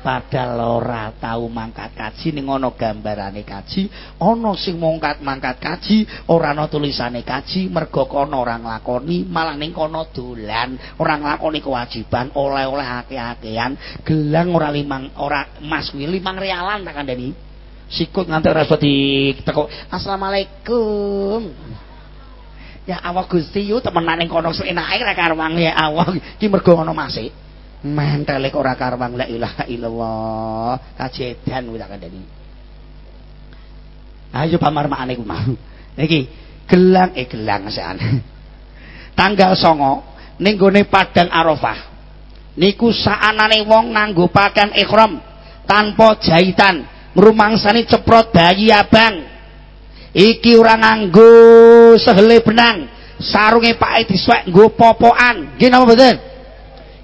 padahal ora tau mangkat kaji ning ana gambarane kaji ana sing mangkat-mangkat kaji ora ana tulisane kaji mergo kono ora nglakoni malah ning kono dolan ora nglakoni kewajiban oleh-oleh akeh-akehan gelang ora limang ora mas kuwi limang realan tak kandhani. Sikut nganti ora diteko assalamualaikum. Ya awak Gusti yu temenan ning kono enake ra karo ya awak iki mergo ngono masih mentelek ora karwang la ilaha illallah. Kajedan kuwi tak kandhani. Ayo pamarmakane ku mau. Niki gelang eh gelang sean tanggal songo ning gone padang arafah. Niku saanane wong nganggo pakaian ihram tanpa jahitan ngrumangsani ceprot bayi abang. Iki ora nganggo sehele benang sarunge pake diswek nggo popokan. Nggih napa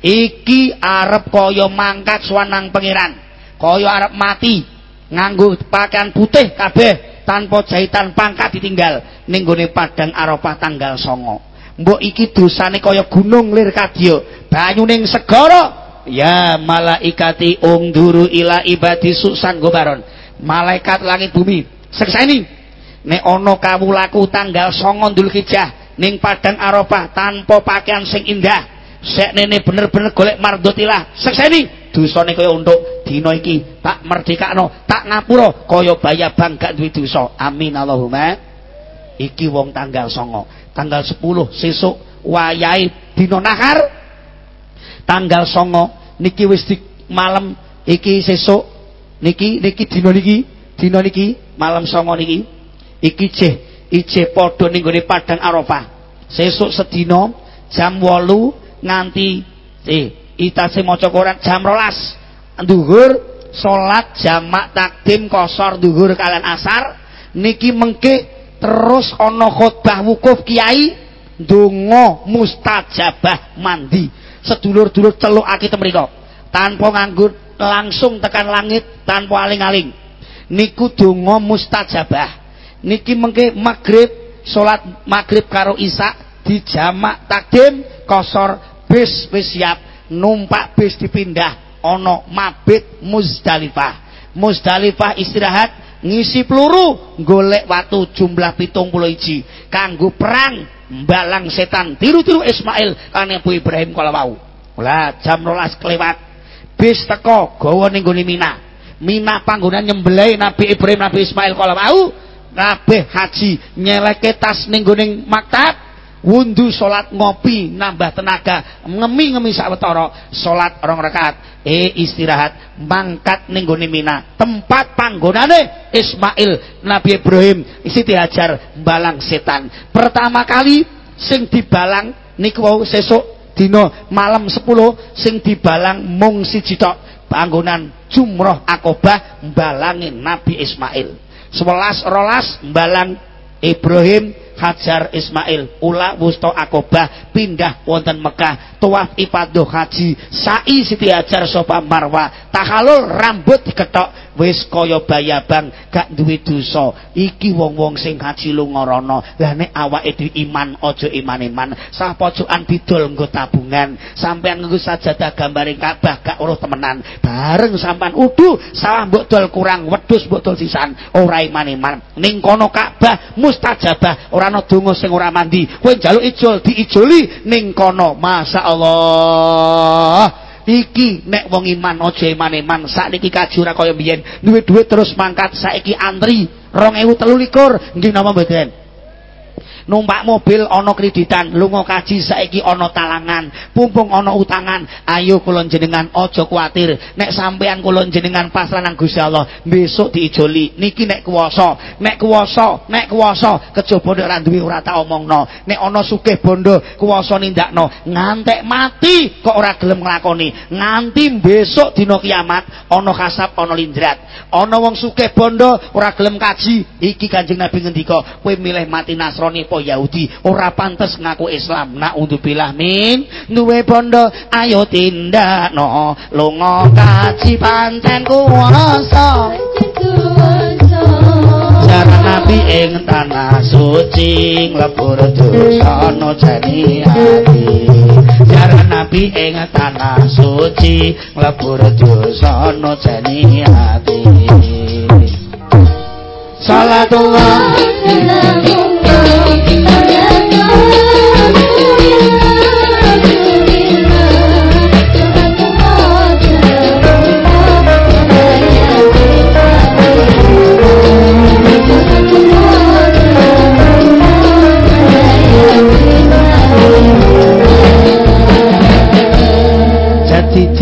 iki arep kaya mangkat swanang pangeran. Kaya arep mati. Nganggo pakaian putih kabeh tanpa jahitan pangkat ditinggal ning gone padang Arafah tanggal songo. Mbok iki dosane kaya gunung lir kadya banyuning segara. Ya malaikati ungduru ila ibadi susan gobaron malaikat langit bumi sekseni. Nek ana kawulaku tanggal songo ndul hijjah ning padang Arafah tanpa pakaian sing indah sek nene bener-bener golek mardotilah. Sekseni dosane kaya untuk dina iki. Tak merdekakno tak ngapura. Kaya bayabang gak duwe dosa. Amin Allahumma. Iki wong tanggal songo. Tanggal 10 sesuk wayahe dina nahar. Tanggal songo niki wis di malam iki sesuk niki niki dina niki dina niki malam songo niki. Iki jeh ije padha ning padang Arafah. Sesuk sedina jam 8 nganti eh itase maca Quran jam 12 dhuwur salat jamak takdim kosor dhuwur kalian asar. Niki mengke terus ana khotbah wukuf kiai donga mustajabah mandi. Sedulur-dulur celukake temriko tanpa nganggur langsung tekan langit tanpa aling-aling. Niku donga mustajabah. Niki mengke maghrib salat maghrib karo isak dijamak takdim kosor bis wis siap numpak bis dipindah ono mabit Muzdalifah. Muzdalifah istirahat ngisi peluru golek watu jumlah pitung puluh iji. Kanggo perang balang setan. Tiru-tiru Ismail kan Bu Ibrahim kalau mau lah jam rolas kelewat. Bis teko gawa ning Mina. Mina panggonan nyembelih Nabi Ibrahim Nabi Ismail kalau mau kabeh haji nyeleke tas ning maktab wundu salat ngopi nambah tenaga ngemi-ngemi sawetara salat rong rakaat eh istirahat mangkat ning Mina tempat panggonane Ismail Nabi Ibrahim Siti Hajar balang setan. Pertama kali sing dibalang niku wau sesuk dina malam 10 sing dibalang mung siji tok panggonan jumroh akobah mbalangi Nabi Ismail. 11 rolas mbalang Ibrahim Hajar Ismail ula wusto akobah pindah wonten Mekah tuaf ibadah haji sa'i Siti Hajar sopa Marwah tahalul rambut diketok wis kaya bayabang gak duwe dosa. Iki wong-wong sing haji lunga rono lah nek awake dhewe iman aja iman-iman. Sah pojokan didol nggo tabungan. Sampean nggo sajadah gambaring Ka'bah gak uruh temenan. Bareng sampean udu salah mbok dol kurang wedhus mbok dol sisan. Ora iman-iman. Ning kono Ka'bah mustajabah. Ora ana donga sing ora mandi. Kowe njaluk ijol diijoli ning kono. Masyaallah iki nek wong iman aja iman-iman sakniki kajura kaya biyen duwe duit terus mangkat. Saiki antri 2023 nggih napa mboten numpak mobil ana kreditan lunga kaji saiki ana talangan pumpung ana utangan. Ayo kula jenengan aja kuatir. Nek sampean kula jenengan pasrah nang Gusti Allah besok diijoli. Niki nek kuwasa nek kuwasa nek kuwasa. Kejaba nek ora duwe ora tak omongno. Nek ana sugih bondo kuwasa nindakno. Ngantek mati kok ora gelem nglakoni. Nganti besok dina kiamat ana kasap ana lindrat. Ana wong sugih bondo ora gelem kaji. Iki Kanjeng Nabi ngendika kowe milih mati Nasrani apa Yahudi ora pantes ngaku Islam. Nak bilah min duwe bondo. Ayo tindakno lunga kaji pancen kuwasa. Cara Nabi ing tanah suci nglebur dosa no jani ati. Cara Nabi ing tanah suci nglebur dosa no jani ati. Salatullah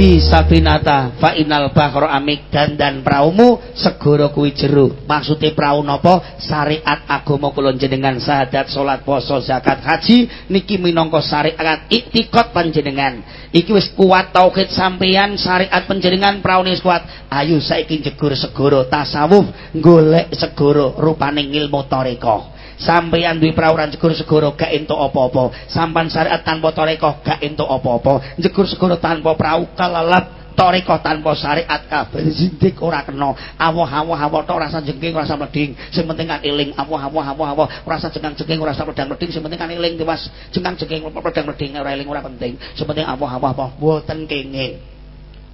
siji sabinata fa inal bahra amik dan praumu segoro kuwi jero. Maksude prau napa? Syariat agama kula jenengan sahadat salat poso zakat haji niki minangka syariat iktikad panjenengan. Iki wis kuat tauhid sampeyan syariat panjenengan praune kuat. Ayo saiki jegur segoro tasawuf golek segoro rupane ilmu tarekah sampeyan duwe prawuran jegur segoro gak entuk apa-apa. Sampan syariat tanpa tarekah gak entuk apa-apa. Jegur segoro tanpa prau kalalat tarekah tanpa syariat kabeh. Zindik ora kena. Awah-awah awah tok rasa jengking rasa meding sing penting kan eling. Awah-awah rasa jengking jengking rasa pedang meding sing penting kan eling tewas jengking jengking pedang meding ora eling ora penting. Sing penting awah-awah apa mboten kenging.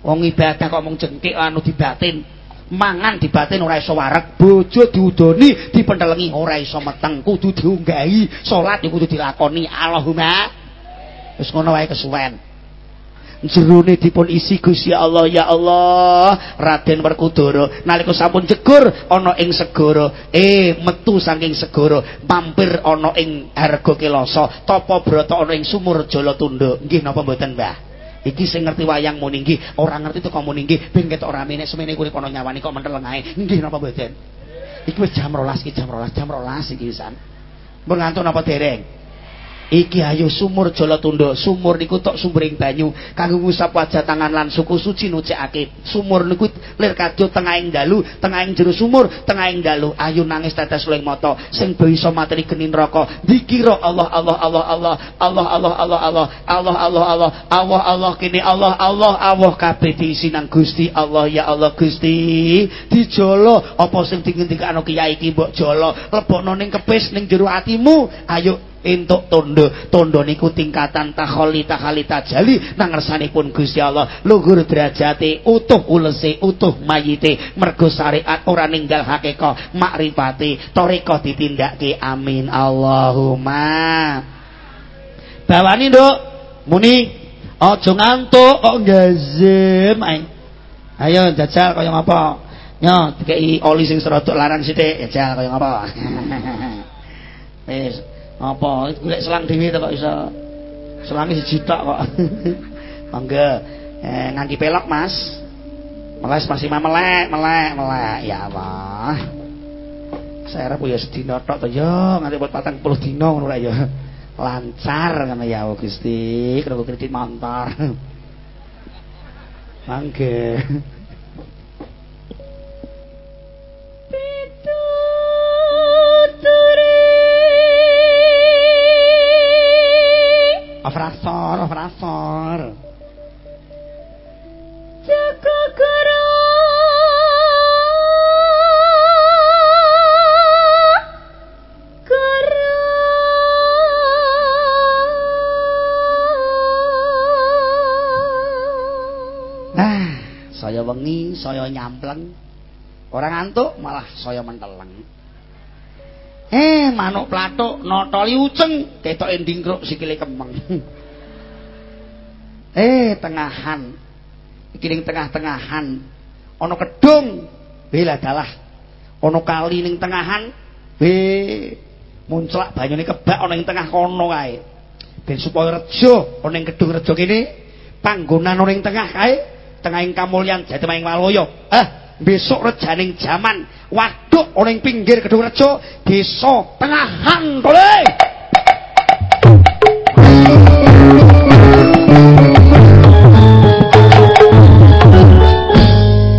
Wong ibadah kok mung jengking anu dibatin mangan di batin ora iso wareg bojo diudoni dipentelengi ora iso meteng kudu diunggahi salat ya kudu dilakoni. Allahumma. Wis ngono wae kesuwen. Jerone dipun isi Gusti Allah ya Allah. Raden Werkudara nalika sampun jegur ana ing segara. Eh metu saking segara. Mampir ana ing Harga Kelasa tapa brata ana ing Sumur Jalatunda nggih napa mboten Mbah iki sing ngerti wayang muni nggih ora ngerti teko muni nggih ben ketok rame nek semene kuwi kono nyawani kok menteleng ae nggih napa mboten? Iki wis jam 12 iki jam 12 jam 12 iki wisan mbon ngantuk napa dereng Iki ayo sumur Jalatunda. Sumur niku tok sumbering banyu kanggo ngusap wajah tangan lan suku suci nucekake. Sumur niku lir kadut tengahing dalu, tengahing jero sumur, tengahing dalu. Ayo nangis tetes luwing mata sing bisa materi geni neraka. Dikira Allah Allah Allah Allah Allah Allah Allah Allah Allah Allah Allah Allah Allah kene Allah Allah Allah kabeh diisi nang Gusti Allah ya Allah Gusti. Dijolo apa sing dingendikake kiai iki mbok jolo, lebokno ning kepis ning jero atimu. Ayo entuk tondo tondo niku tingkatan takholi takhali tajali. Nang ngersanipun Gusti Allah luhur derajate utuh ulese utuh mayite. Mergo syariat ora ninggal hakika makrifate toreko ditindakke. Amin. Allahumma. Bawani nduk. Muni. Aja ngantuk kok gazem ayo jajal kaya ngapa? Yo, dikei oli sing serodok laran sithik, jajal kaya ngapa. Wis Apa golek selang dhewe kok iso selange siji tok kok. Monggo. Eh nganti pelok, Mas. Meles masih melek, melek, melek. Ya Allah. Saya harap ya sedina tok to yo nganti 40 dina ngono yo. Lancar ngono ya Gusti, karo kredit motor. Mangke. Frasor, frasor. Jaka Guru. Saya wengi, saya nyampleng. Orang ngantuk malah saya menteleng. Eh, manuk platuk notoli uceng, ketok endingkruk sikile kemeng. eh, tengahan. Iki ning tengah-tengahan ana kedung. Bela dalah. Ana kali ning tengahan. Be munclak banyune kebak ana ing tengah kono kae. Ben supaya rejo ana ing kedung rejo kene panggonan ana ing tengah kae, tengahing kamulyan Jatemahing Waloyo. Eh, besok rejaning jaman ana ing pinggir Kedung Rejo desa Tengahan tole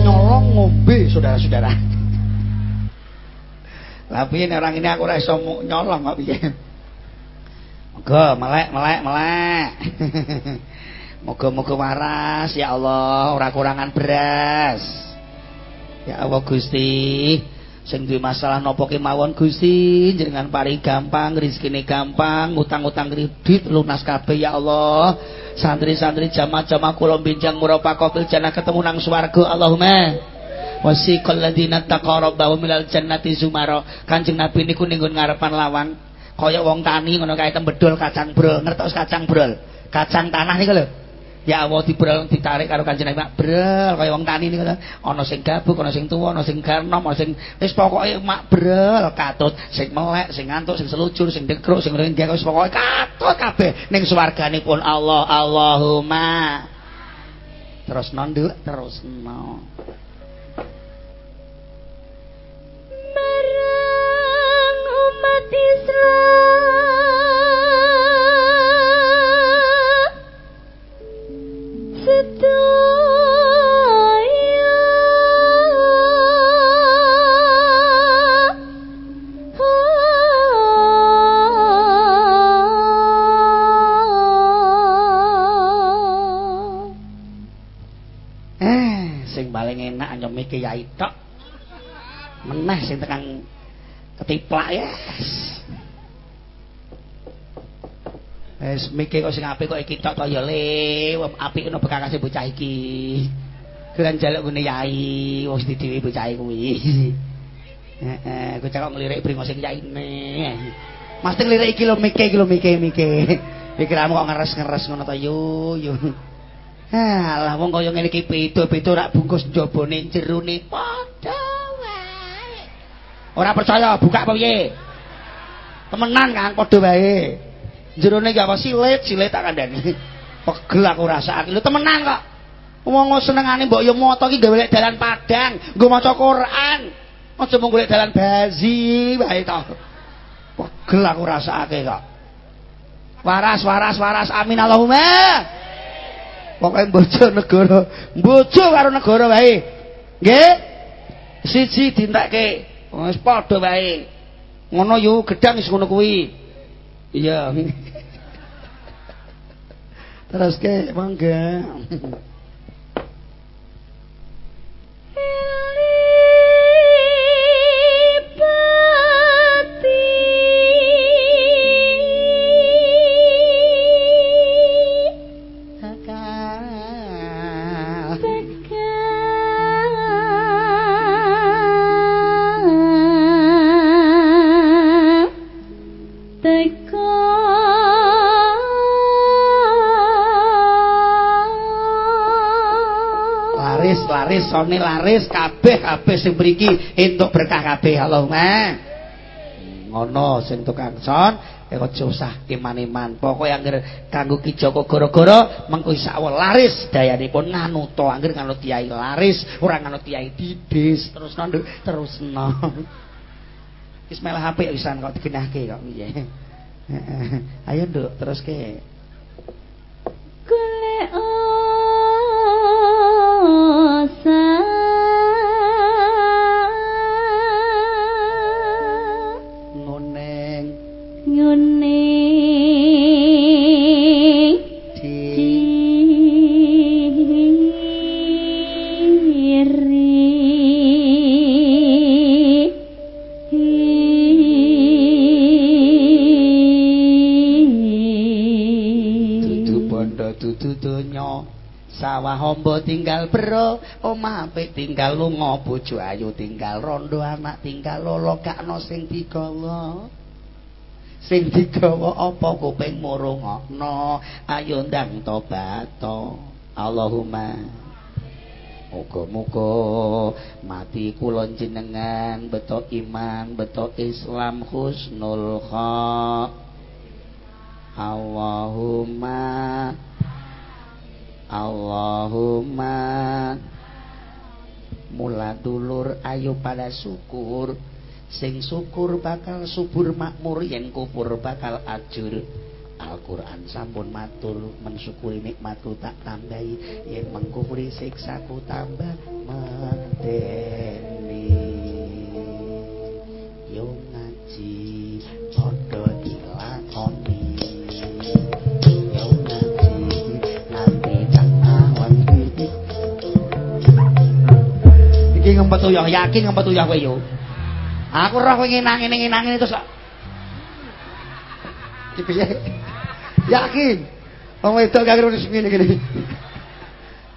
nyolong ngombe saudara-saudara. Lah piye orang ini aku ora iso nyolong kok piye? Moga melek melek melek. Moga-moga waras ya Allah ora kurangan beras Ya Allah Gusti, sing duwe masalah napa kemawon Gusti, jenengan paring gampang, rezekine gampang, utang-utang kredit lunas kabeh ya Allah. Santri-santri jamaah-jamaah kula benjang murafaqah jannah ketemu nang swarga Allahumma. Wasiqal ladina taqarrabu minal jannati zumara. Kanjeng Nabi niku ning ngarepan lawang kaya wong tani ngono kae tembedol kacang brol, ngertos kacang brol. Kacang tanah niku lho. Ya Allah dibrol ditarik karo Kanjeng Nabi. Brel kaya wong tani niku ana sing gabuk ana sing tuwa ana sing garnom ana sing wis pokoke mak brel katut. Sing melek sing ngantuk sing selujur sing dekruk sing renggak wis pokoke katut kabeh. Ning swarganipun Allah Allahumma. Terus nonduk terus no umat Islam kiai tok. Meneh sing tekan ketiplak ya. Wis mikir kok sing apik kok iki tok to ya le, apik ono bekakase bocah iki. Kuran jaluk ngene yai, wong sing dhewe bocah kuwi. Heeh, kok cakok nglirik bringo sing yaine. Mesti nglirik iki lho mikir iki lho mikir mikir. Pikiranmu kok ngeres-ngeres ngono to yo yo. Halah wong kaya ngene iki beda-beda rak bungkus njabane jerone. Padha wae. Ora percaya buka apa piye? Temenan Kang padha wae. jerone iki apa? Silit silit tak kandhani. Pegel aku rasake lho temenan kok. Wong senengane mbok yo moto iki gawe dalan padang nggo maca Quran. Aja mung golek dalan bazi wae to. Pegel aku rasake kok. Waras waras waras. Amin Allahumma pokoke bojo negara. Bojo karo negara wae. Nggih? Siji dintekke. Wis padha wae. Ngono yo gedang wis ngono kuwi. Iya. Terus ke mangga. Sone laris kabeh kabeh sing mriki entuk berkah kabeh Allahumma. Ngono sing tukang son eh aja usah iman-iman. Pokoke anggere kanggo Ki Joko gara-gara mengko insya laris dayanipun nganu to anggere nganu kiai laris ora nganu kiai didis terus nduk terus no wis malah apik wisan kok digenahke kok piye? Ayo nduk terus ke golek sawah hamba tinggal bro omah apik tinggal lunga bojo ayu tinggal rondo anak tinggal lolo kakno sing digawa. Sing digawa apa kuping murungokno ayo ndang tobat Allahumma. Muga-muga mati kula jenengan beto iman, beto Islam husnul kha. Allahumma Allahumma. Mula dulur ayo pada syukur. Sing syukur bakal subur makmur yen kupur bakal ajur. Al-Quran sampun matur mensyukuri nikmatku tak tambahi. Yen mengkufuri siksaku tambah medeni iki ngempet uyah yakin ngempet uyah kowe yo. Aku roh kowe ngenang ngene ngenang terus piye yakin? Wong wedok gak ngerti ngene ngene.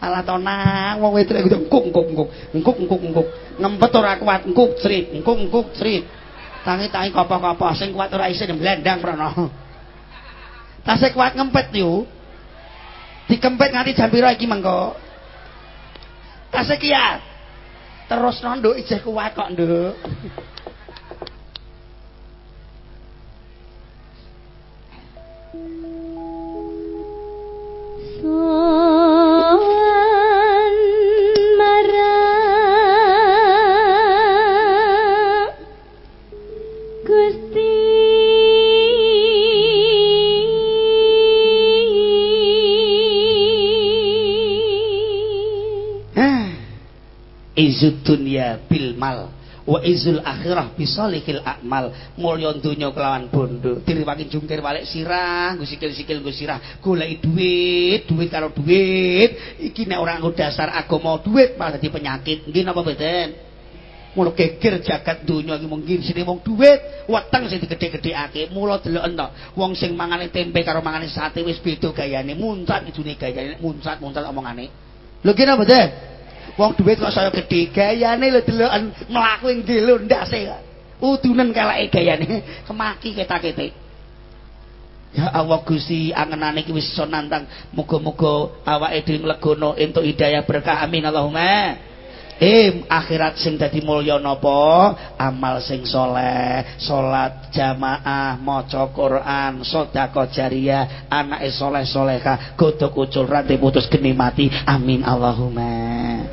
Alah to nang wong wedok kudu engkuk engkuk engkuk engkuk engkuk engkuk ngempet ora kuat engkuk crit engkuk engkuk crit tangi-tangi kopo-kopo sing kuat ora isin blendang prono tasih kuat ngempet yo. Dikempet nganti jam pira iki mengko? Tasih kiat terus nduk ijeh kuwat kok nduk. So izud dunya bil mal. Wa izul akhirah bisalihil akmal mulya donya kelawan bondo. Diriwangi jungkir balik sirah nggo sikil-sikil nggo sirah. Duit duit karo duit. Iki nek ora nggo dasar agama duit malah dadi penyakit. Nggih napa mboten? Ngono geger jagat donya iki mungkin sini wong duit. Weteng sing digedhe-gedheake mula deloken to wong sing mangane tempe karo mangane sate wis beda gayane. Muncat idune gayane muncat-muncat omongane. Lho kene mboten Wong duit kok saya gede gayane lho deloken mlaku ing delo ndase. Udunen kalake gayane kemaki ketak-ketik. Ya Allah Gusti angenane iki wis iso nantang muga-muga awake dhewe mlegono entuk hidayah berkah amin Allahumma. Eh akhirat sing dadi mulya napa? Amal sing soleh, salat jamaah, maca Quran, sedekah jariyah, anake soleh solehah, godhog ucul rantai putus geni mati. Amin Allahumma.